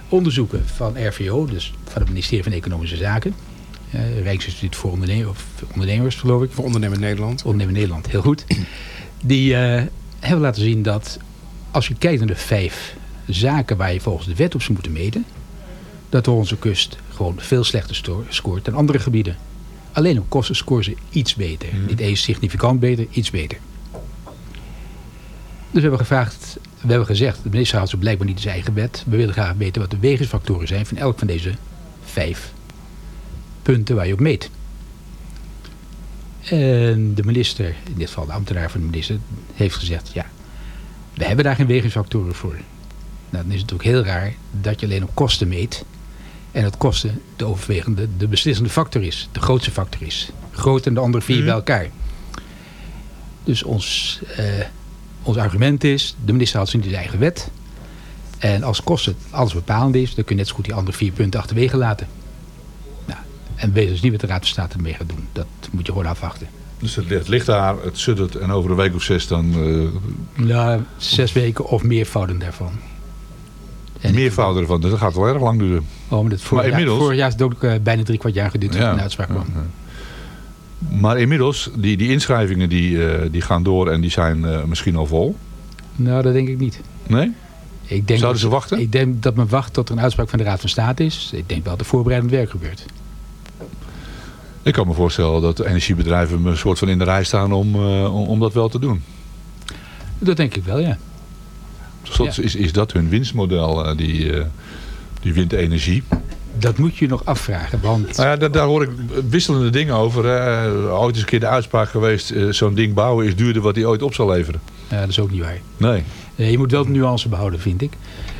Onderzoeken van RVO, dus van het ministerie van Economische Zaken. eh, Rijksinstituut voor Onderne- of Ondernemers, geloof ik. Voor Ondernemen Nederland. Ondernemen Nederland, heel goed. Die eh, hebben laten zien dat als je kijkt naar de vijf zaken waar je volgens de wet op zou moeten meten, dat de onze kust gewoon veel slechter scoort dan andere gebieden. Alleen op kosten scoren ze iets beter. Niet eens significant beter, iets beter. Dus we hebben gevraagd, we hebben gezegd, de minister houdt zo blijkbaar niet in zijn eigen wet. We willen graag weten wat de wegingsfactoren zijn van elk van deze vijf punten waar je op meet. En de minister, in dit geval de ambtenaar van de minister, heeft gezegd, ja, we hebben daar geen wegingsfactoren voor. Nou, dan is het ook heel raar dat je alleen op kosten meet. En dat kosten de overwegende, de beslissende factor is. De grootste factor is. Groter dan de andere vier bij elkaar. Dus ons, eh, ons argument is, de minister had zijn eigen wet. En als kosten alles bepalend is, dan kun je net zo goed die andere vier punten achterwege laten. Nou, en weet dus niet wat de Raad van State ermee gaat doen. Dat moet je gewoon afwachten. Dus het, ligt- het ligt daar, het suddert en over een week of zes dan eh Nou, zes weken of meervouden daarvan. Meervoud ervan. Dus dat gaat wel erg lang duren. Oh, maar dat vorig, Maar inmiddels- jaar, vorig jaar is het ook eh, bijna drie kwart jaar geduurd voordat Ja, een uitspraak kwam. Maar inmiddels, die, die inschrijvingen die, eh, die gaan door en die zijn eh, misschien al vol. Nou, dat denk ik niet. Nee? Ik denk Zouden dat, ze wachten? Ik denk dat men wacht tot er een uitspraak van de Raad van State is. Ik denk wel dat er voorbereidend werk gebeurt. Ik kan me voorstellen dat energiebedrijven een soort van in de rij staan om, om, om dat wel te doen. Dat denk ik wel, ja. Soms is, is dat hun winstmodel, eh, die, eh, die windenergie. Dat moet je nog afvragen, want... Nou ja, daar, daar hoor ik wisselende dingen over. hè. Ooit is een keer de uitspraak geweest, eh, zo'n ding bouwen is duurder wat hij ooit op zal leveren. Ja, dat is ook niet waar. Nee. Nee, je moet wel de nuance behouden, vind ik.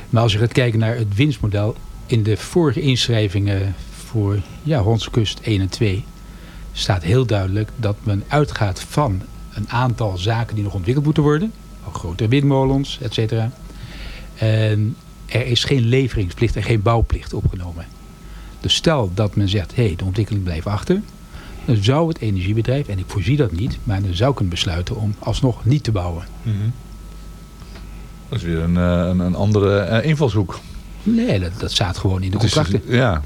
Maar als je gaat kijken naar het winstmodel... in de vorige inschrijvingen voor ja, Hollandse Kust 1 en 2... staat heel duidelijk dat men uitgaat van een aantal zaken die nog ontwikkeld moeten worden. Ook grotere windmolens, et cetera. En er is geen leveringsplicht en geen bouwplicht opgenomen. Dus stel dat men zegt, hé, hey, de ontwikkeling blijft achter... dan zou het energiebedrijf, en ik voorzie dat niet... maar dan zou kunnen besluiten om alsnog niet te bouwen. Dat is weer een, eh, een, een andere eh, invalshoek. Nee, dat, dat staat gewoon in de is- contracten. ja,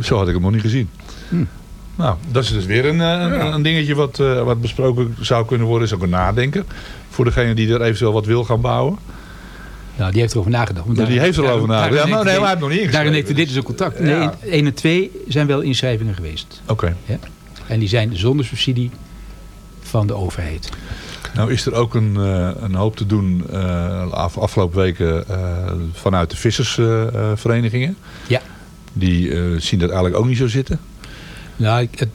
zo had ik hem nog niet gezien. Hm. Nou, dat is dus weer een, eh, een, een dingetje wat, eh, wat besproken zou kunnen worden. Is ook een nadenken. Voor degene die er eventueel wat wil gaan bouwen. Nou, die heeft erover nagedacht. Ja, die heeft erover nagedacht. Ja, maar nee, maar hij heeft nog niet Daarin heeft hij dit is een contact. Nee, Ja. 1 en 2 zijn wel inschrijvingen geweest. Oké. Ja. En die zijn zonder subsidie van de overheid. Nou is er ook een, eh, een hoop te doen eh, af, afgelopen weken eh, vanuit de vissersverenigingen. Ja. Die eh, zien dat eigenlijk ook niet zo zitten. Nou, ik- het,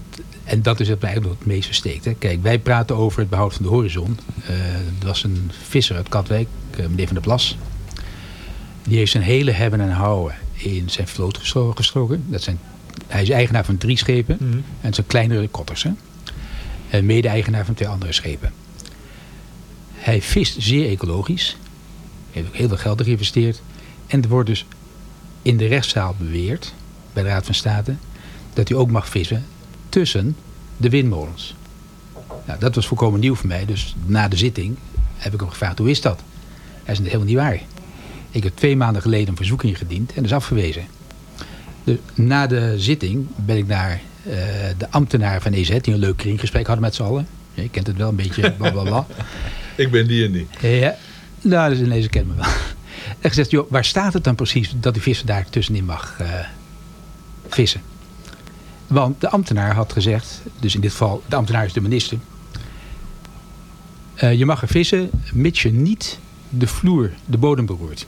en dat is het mij eigenlijk het meest versteekt. Hè. Kijk, wij praten over het behoud van de horizon. Eh, er was een visser uit Katwijk, eh, meneer Van der Plas. Die heeft zijn hele hebben en houden in zijn vloot gestro- gestoken. Dat zijn, hij is eigenaar van drie schepen. En het zijn kleinere kotters. Hè. En mede-eigenaar van twee andere schepen. Hij vist zeer ecologisch. Heeft ook heel veel geld geïnvesteerd. En er wordt dus in de rechtszaal beweerd, bij de Raad van State, dat hij ook mag vissen tussen de windmolens. Nou, dat was volkomen nieuw voor mij. Dus na de zitting heb ik hem gevraagd, hoe is dat? Hij zei, helemaal niet waar. Ik heb twee maanden geleden een verzoek ingediend en is afgewezen. Dus na de zitting ben ik naar eh, de ambtenaar van EZ, die een leuk kringgesprek hadden met z'n allen. Je kent het wel een beetje, blablabla. Ik ben die en die. Ja, nou, dus in deze ken me wel. En gezegd, joh, waar staat het dan precies dat die visser daar tussenin mag eh, vissen? Want de ambtenaar had gezegd, dus in dit geval, de ambtenaar is de minister. eh, je mag er vissen, mits je niet de vloer, de bodem beroert.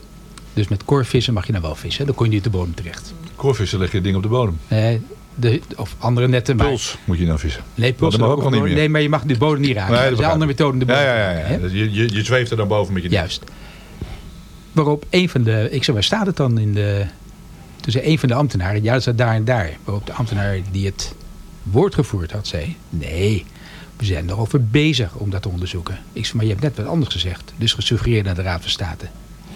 Dus met korvissen mag je dan wel vissen, dan kon je niet op de bodem terecht. Koorvissen leg je ding op de bodem. Eh, de, of andere netten. Maar, Puls moet je dan vissen. Nee, puls mag ook al niet meer. Nee, maar je mag de bodem niet raken. Nee, dat is een andere methode de Ja, bodem ja, ja. raken, hè? ja. Je, je, je zweeft er dan boven met je. Juist. Waarop een van de, ik zei, waar staat het dan in de... Toen zei een van de ambtenaren, ja, dat staat daar en daar. Waarop de ambtenaar die het woord gevoerd had, zei, nee, we zijn er over bezig om dat te onderzoeken. Ik zei, maar je hebt net wat anders gezegd. Dus gesuggereerd naar de Raad van State.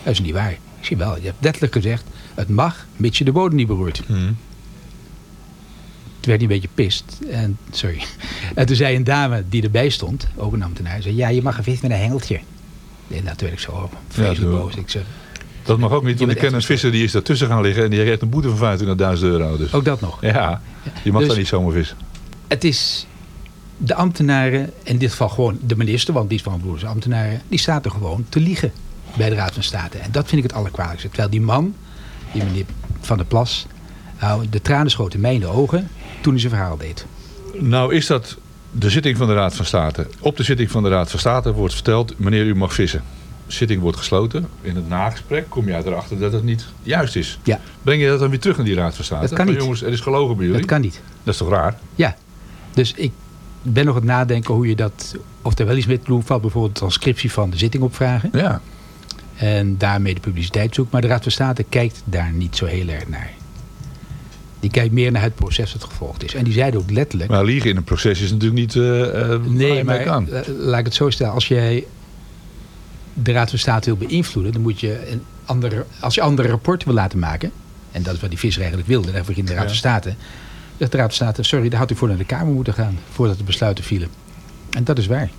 Dat is niet waar. Ik zie wel, je hebt letterlijk gezegd, het mag, mits je de bodem niet beroert. Hmm. Toen werd hij een beetje pist. En, sorry. En toen zei een dame die erbij stond, ook een ambtenaar, zei, ja, je mag een vis met een hengeltje. En toen werd ik zo vreselijk Ja, boos. Ik zei, Dat mag ook niet, want ik ken een visser die is daartussen gaan liggen en die krijgt een boete van 25.000 euro. Dus. Ook dat nog. Ja, je mag Dus- daar niet zomaar vissen. Het is de ambtenaren, in dit geval gewoon de minister, want die is van broers ambtenaren, die staat er gewoon te liegen bij de Raad van State. En dat vind ik het allerkwalijkste. Terwijl die man, die meneer Van der Plas, nou, de tranen schoten in mijn ogen toen hij zijn verhaal deed. Nou is dat de zitting van de Raad van State. Op de zitting van de Raad van State wordt verteld, meneer u mag vissen. Zitting wordt gesloten. In het nagesprek kom je erachter dat het niet juist is. Ja. Breng je dat dan weer terug naar die Raad van State? Dat kan niet. Jongens, er is gelogen bij jullie. Dat kan niet. Dat is toch raar? Ja, dus ik ben nog aan het nadenken hoe je dat, of er wel iets mee te doen valt, bijvoorbeeld de transcriptie van de zitting opvragen. Ja. En daarmee de publiciteit zoeken. Maar de Raad van State kijkt daar niet zo heel erg naar. Die kijkt meer naar het proces dat gevolgd is. En die zeiden ook letterlijk... Maar liegen in een proces is natuurlijk niet eh uh, Nee, maar kan. la- laat ik het zo stellen. Als jij de Raad van State wil beïnvloeden, dan moet je een andere, als je andere rapporten wil laten maken, en dat is wat die visser eigenlijk wilde, daarvoor ging de Raad van State, zegt de Raad van State, sorry, daar had u voor naar de Kamer moeten gaan, voordat de besluiten vielen. En dat is waar.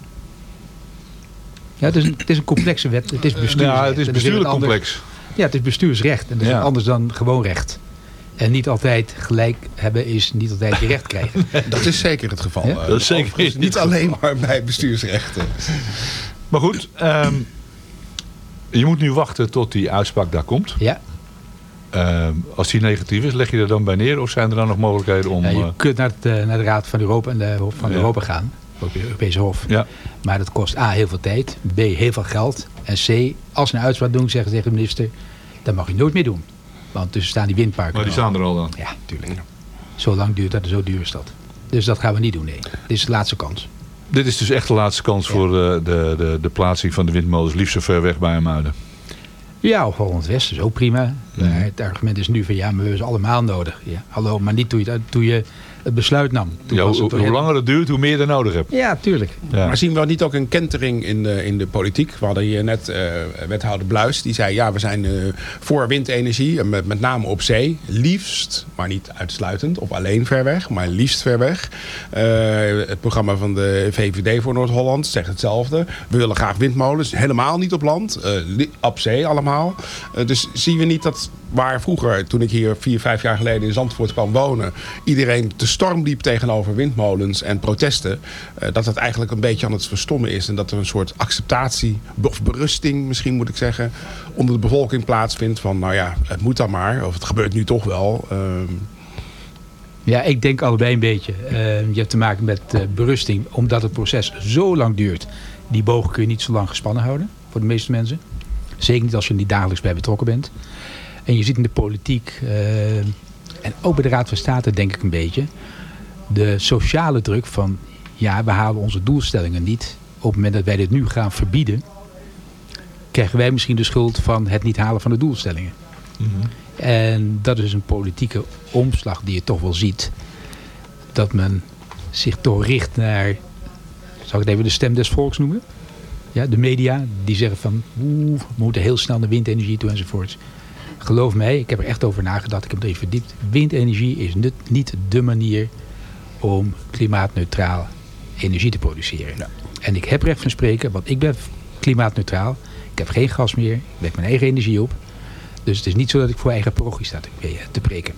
Ja, het is een, het is een complexe wet. Het is bestuursrecht. Ja, het is Dat bestuurlijk complex. Ja, het is bestuursrecht. En dat is Ja. anders dan gewoon recht. En niet altijd gelijk hebben is niet altijd je recht krijgen. Dat is zeker het geval. Ja? Eh, Dat is zeker niet alleen maar bij bestuursrechten. Maar goed, ehm, je moet nu wachten tot die uitspraak daar komt. Ja. Ehm, als die negatief is, leg je er dan bij neer? Of zijn er dan nog mogelijkheden om... Ja, je eh, kunt naar, het, eh, naar de Raad van Europa en de Hof van Ja. Europa gaan. Ook de Europese Hof. Ja. Maar dat kost A, heel veel tijd. B, heel veel geld. En C, als ze een uitspraak doen, zeggen ze tegen de minister... dat mag je nooit meer doen. Want tussen staan die windparken. maar die staan er al dan? Ja, tuurlijk. Zo lang duurt dat en zo duur is dat. Dus dat gaan we niet doen, nee. Dit is de laatste kans. Dit is dus echt de laatste kans voor eh, de, de, de plaatsing van de windmolens. Liefst zo ver weg bij Muiden. Ja, of Holland West is ook prima. Het argument is nu van ja, maar we hebben ze allemaal nodig. Ja, hallo, maar niet toen je, toen je het besluit nam. Toen Ja, was hoe, het hoe toch- langer het duurt, hoe meer je er nodig hebt. Ja, tuurlijk. Ja. Maar zien we niet ook een kentering in de, in de politiek? We hadden hier net eh, wethouder Bluis. Die zei, ja, we zijn eh, voor windenergie. en Met, met name op zee. Liefst, maar niet uitsluitend. Of alleen ver weg. Maar liefst ver weg. Eh, het programma van de VVD voor Noord-Holland zegt hetzelfde. We willen graag windmolens. Helemaal niet op land. eh, op zee allemaal. Dus zien we niet dat waar vroeger, toen ik hier vier, vijf jaar geleden in Zandvoort kwam wonen... iedereen te storm liep tegenover windmolens en protesten... eh, dat het eigenlijk een beetje aan het verstommen is. En dat er een soort acceptatie, of berusting misschien moet ik zeggen... onder de bevolking plaatsvindt van, nou ja, het moet dan maar. Of het gebeurt nu toch wel. Ehm, Ja, ik denk allebei een beetje. Eh, je hebt te maken met eh, berusting, omdat het proces zo lang duurt. Die bogen kun je niet zo lang gespannen houden, voor de meeste mensen. Zeker niet als je er niet dagelijks bij betrokken bent. En je ziet in de politiek, eh, en ook bij de Raad van State denk ik een beetje... de sociale druk van, ja, we halen onze doelstellingen niet. Op het moment dat wij dit nu gaan verbieden... krijgen wij misschien de schuld van het niet halen van de doelstellingen. En dat is een politieke omslag die je toch wel ziet. Dat men zich toch richt naar, zal ik het even de stem des volks noemen? Ja, de media, die zeggen van, oeh, we moeten heel snel naar windenergie toe enzovoorts. Geloof mij, ik heb er echt over nagedacht, ik heb er even verdiept. Windenergie is niet de manier om klimaatneutraal energie te produceren. En ik heb recht van spreken, want ik ben klimaatneutraal. Ik heb geen gas meer, ik wek mijn eigen energie op. Dus het is niet zo dat ik voor eigen parochie sta te preken.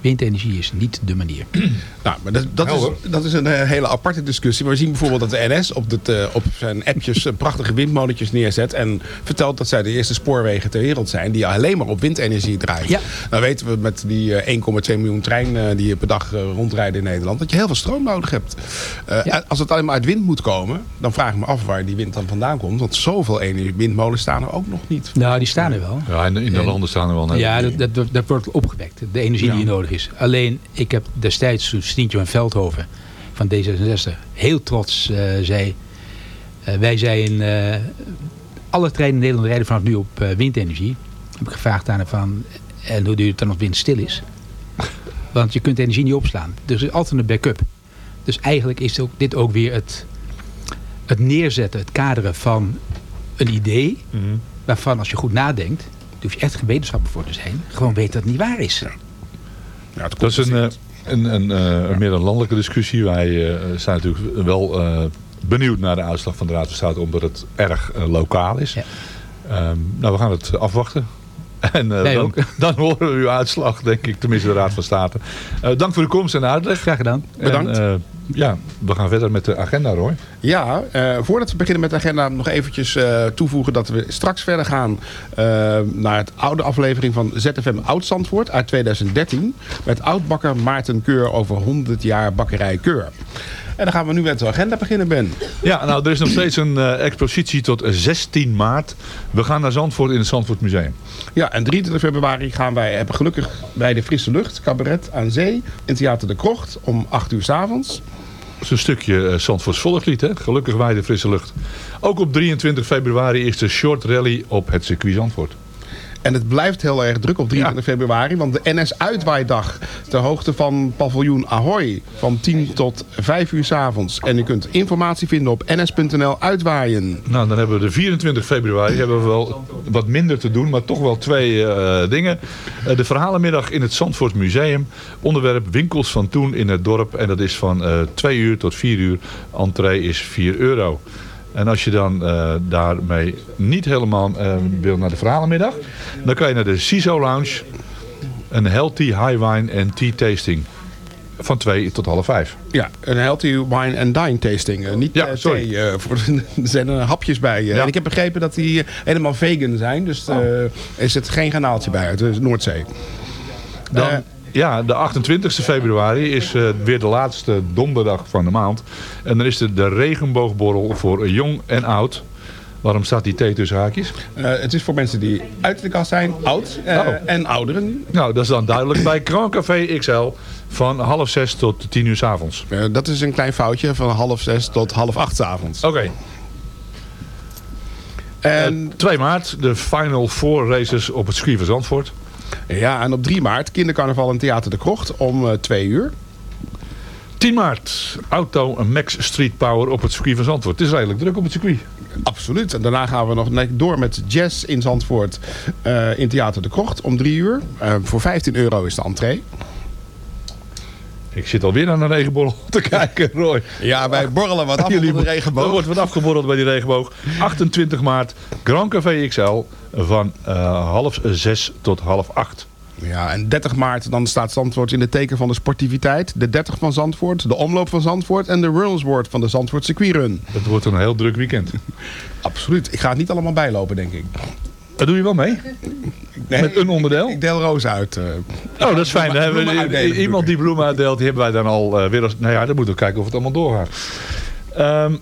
Windenergie is niet de manier. Nou, maar dat, dat, is, dat is een eh, hele aparte discussie. Maar we zien bijvoorbeeld dat de NS op, dit, eh, op zijn appjes eh, prachtige windmolentjes neerzet. En vertelt dat zij de eerste spoorwegen ter wereld zijn die alleen maar op windenergie draaien. Ja. Nou weten we met die eh, 1,2 miljoen treinen die per dag rondrijden in Nederland. Dat je heel veel stroom nodig hebt. Eh, Als het alleen maar uit wind moet komen. Dan vraag ik me af waar die wind dan vandaan komt. Want zoveel energie, windmolens staan er ook nog niet. Nou, die staan er wel. Ja, in, in de En- landen staan er wel. net. Ja, dat, dat, wordt- dat wordt opgewekt. De energie Ja. die nodig is. Alleen, ik heb destijds toen Stientje van Veldhoven van D66 heel trots eh, zei... eh, wij zijn... eh, alle treinen in Nederland rijden vanaf nu op windenergie. Heb ik gevraagd aan hem van... En hoe je het dan als wind stil is? Want je kunt energie niet opslaan. Dus er is altijd een backup. Dus eigenlijk is ook, dit ook weer het, het neerzetten, het kaderen van een idee... waarvan als je goed nadenkt... daar hoef je echt geen wetenschapper voor te zijn. Gewoon weet dat het niet waar is. Dat is een, eh, een, een, eh, een meer een landelijke discussie. Wij eh, zijn natuurlijk wel eh, benieuwd naar de uitslag van de Raad van State, omdat het erg lokaal is. Ehm, nou, we gaan het afwachten. En eh, dan, ook. dan horen we uw uitslag, denk ik, tenminste de Raad van State. Eh, dank voor de komst en de uitleg. Graag gedaan. Bedankt. En, eh, ja, we gaan verder met de agenda, Roy. Ja, eh, voordat we beginnen met de agenda nog eventjes eh, toevoegen dat we straks verder gaan eh, naar het oude aflevering van ZFM Oud Zandvoort uit 2013 met oudbakker Maarten Keur over 100 jaar bakkerij Keur. En dan gaan we nu met de agenda beginnen, Ben. Ja, nou, er is nog steeds een eh, expositie tot 16 maart. We gaan naar Zandvoort in het Zandvoort Museum. Ja, en 23 februari gaan wij hebben gelukkig bij de Frisse Lucht, cabaret aan zee, in Theater de Krocht om 8 uur s avonds. Dat is een stukje eh, Zandvoorts volkslied, hè? Gelukkig wij de frisse lucht. Ook op 23 februari is de short rally op het circuit Zandvoort. En het blijft heel erg druk op 23 februari. Want de NS Uitwaaidag ter hoogte van paviljoen Ahoy. Van 10 tot 5 uur s avonds. En u kunt informatie vinden op ns.nl uitwaaien. Nou, dan hebben we de 24 februari hebben we wel wat minder te doen, maar toch wel twee eh, dingen. Eh, de verhalenmiddag in het Zandvoort Museum. Onderwerp winkels van toen in het dorp. En dat is van eh 2 uur tot 4 uur. Entree is 4 euro. En als je dan eh, daarmee niet helemaal eh, wil naar de verhalenmiddag, dan kan je naar de CISO Lounge. Een healthy high wine en tea tasting. Van 2 tot half 5. Ja, een healthy wine and dine tasting. Eh, niet Ja, sorry. thee. voor, er zijn er hapjes bij. En ik heb begrepen dat die helemaal vegan zijn. Dus er zit geen garnaaltje bij uit de Noordzee. Dan, ja, de 28 februari is eh, weer de laatste donderdag van de maand. En dan is er de regenboogborrel voor jong en oud. Waarom staat die thee tussen haakjes? Eh, het is voor mensen die uit de kast zijn, oud eh, en ouderen. Nou, dat is dan duidelijk bij Grand Café XL van half zes tot tien uur s avonds. Dat is een klein foutje van half zes tot half acht 's avonds. Oké. En 2 maart, de Final Four races op het circuit van Zandvoort. Ja, en op 3 maart kindercarnaval in Theater de Krocht om eh 2 uur. 10 maart, Auto Max Street Power op het circuit van Zandvoort. Het is redelijk druk op het circuit. Absoluut. En daarna gaan we nog net door met jazz in Zandvoort eh, in Theater de Krocht om 3 uur. Eh, voor 15 euro is de entree. Ik zit alweer aan een regenborrel te kijken, Roy. Ja, wij borrelen wat af Jullie op de regenboog. Er wordt wat afgeborreld bij die regenboog. 28 maart, Grand Café XL van eh, half zes tot half acht. Ja, en 30 maart dan staat Zandvoort in het teken van de sportiviteit. De 30 van Zandvoort, de omloop van Zandvoort en de Runnelsboard van de Zandvoort circuitrun. Het wordt een heel druk weekend. Absoluut. Ik ga het niet allemaal bijlopen, denk ik. Daar doe je wel mee? Met een onderdeel? Ik deel roos uit. eh. Oh, dat is fijn. Dan hebben we Bloemen uitdelen, iemand die bloemen uitdeelt, die hebben wij dan al eh, weer als... Nou ja, dan moeten we kijken of het allemaal doorgaat. Ehm,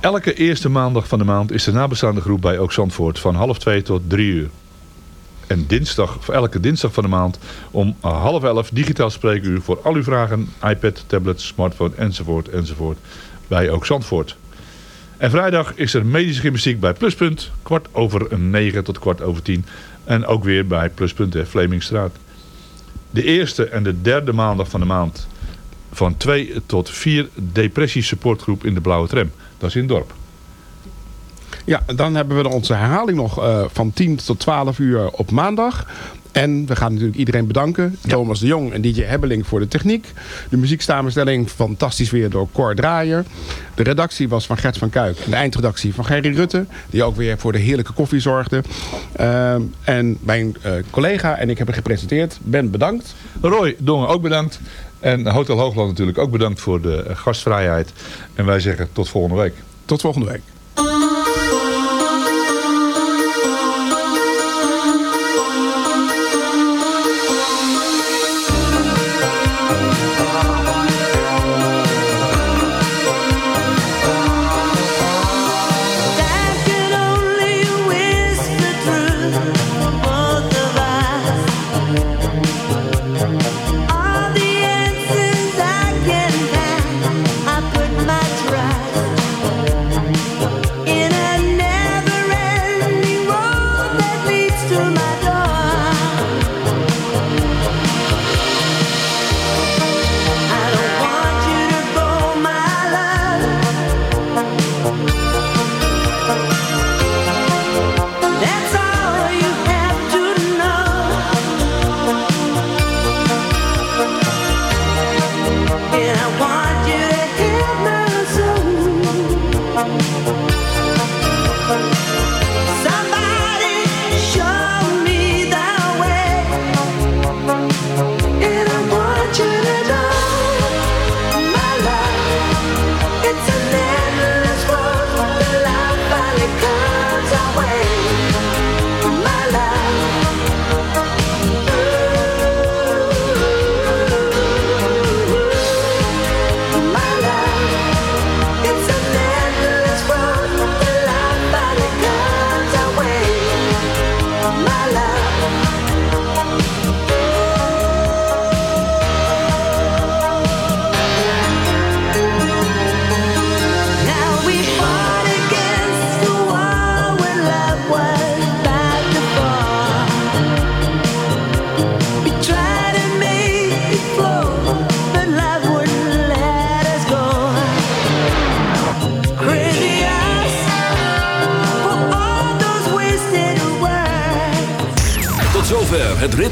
elke eerste maandag van de maand is de nabestaande groep bij Ook Zandvoort van half twee tot drie uur. En dinsdag, voor elke dinsdag van de maand om half elf digitaal spreekuur voor al uw vragen, iPad, tablet, smartphone enzovoort enzovoort bij Ook Zandvoort. En vrijdag is er medische gymnastiek bij Pluspunt, kwart over negen tot kwart over tien. En ook weer bij Pluspunt, hè, Vlemingstraat. De eerste en de derde maandag van de maand van 2 tot 4 depressie supportgroep in de Blauwe Tram. Dat is in het dorp. Ja, dan hebben we onze herhaling nog eh, van 10 tot 12 uur op maandag. En we gaan natuurlijk iedereen bedanken. Thomas de Jong en DJ Hebbeling voor de techniek. De muzieksamenstelling fantastisch weer door Cor Draaier. De redactie was van Gert van Kuik. En de eindredactie van Gerry Rutte. Die ook weer voor de heerlijke koffie zorgde. Ehm, en mijn eh, collega en ik hebben gepresenteerd. Ben bedankt. Roy Dongen ook bedankt. En Hotel Hoogland natuurlijk ook bedankt voor de eh, gastvrijheid. En wij zeggen tot volgende week. Tot volgende week.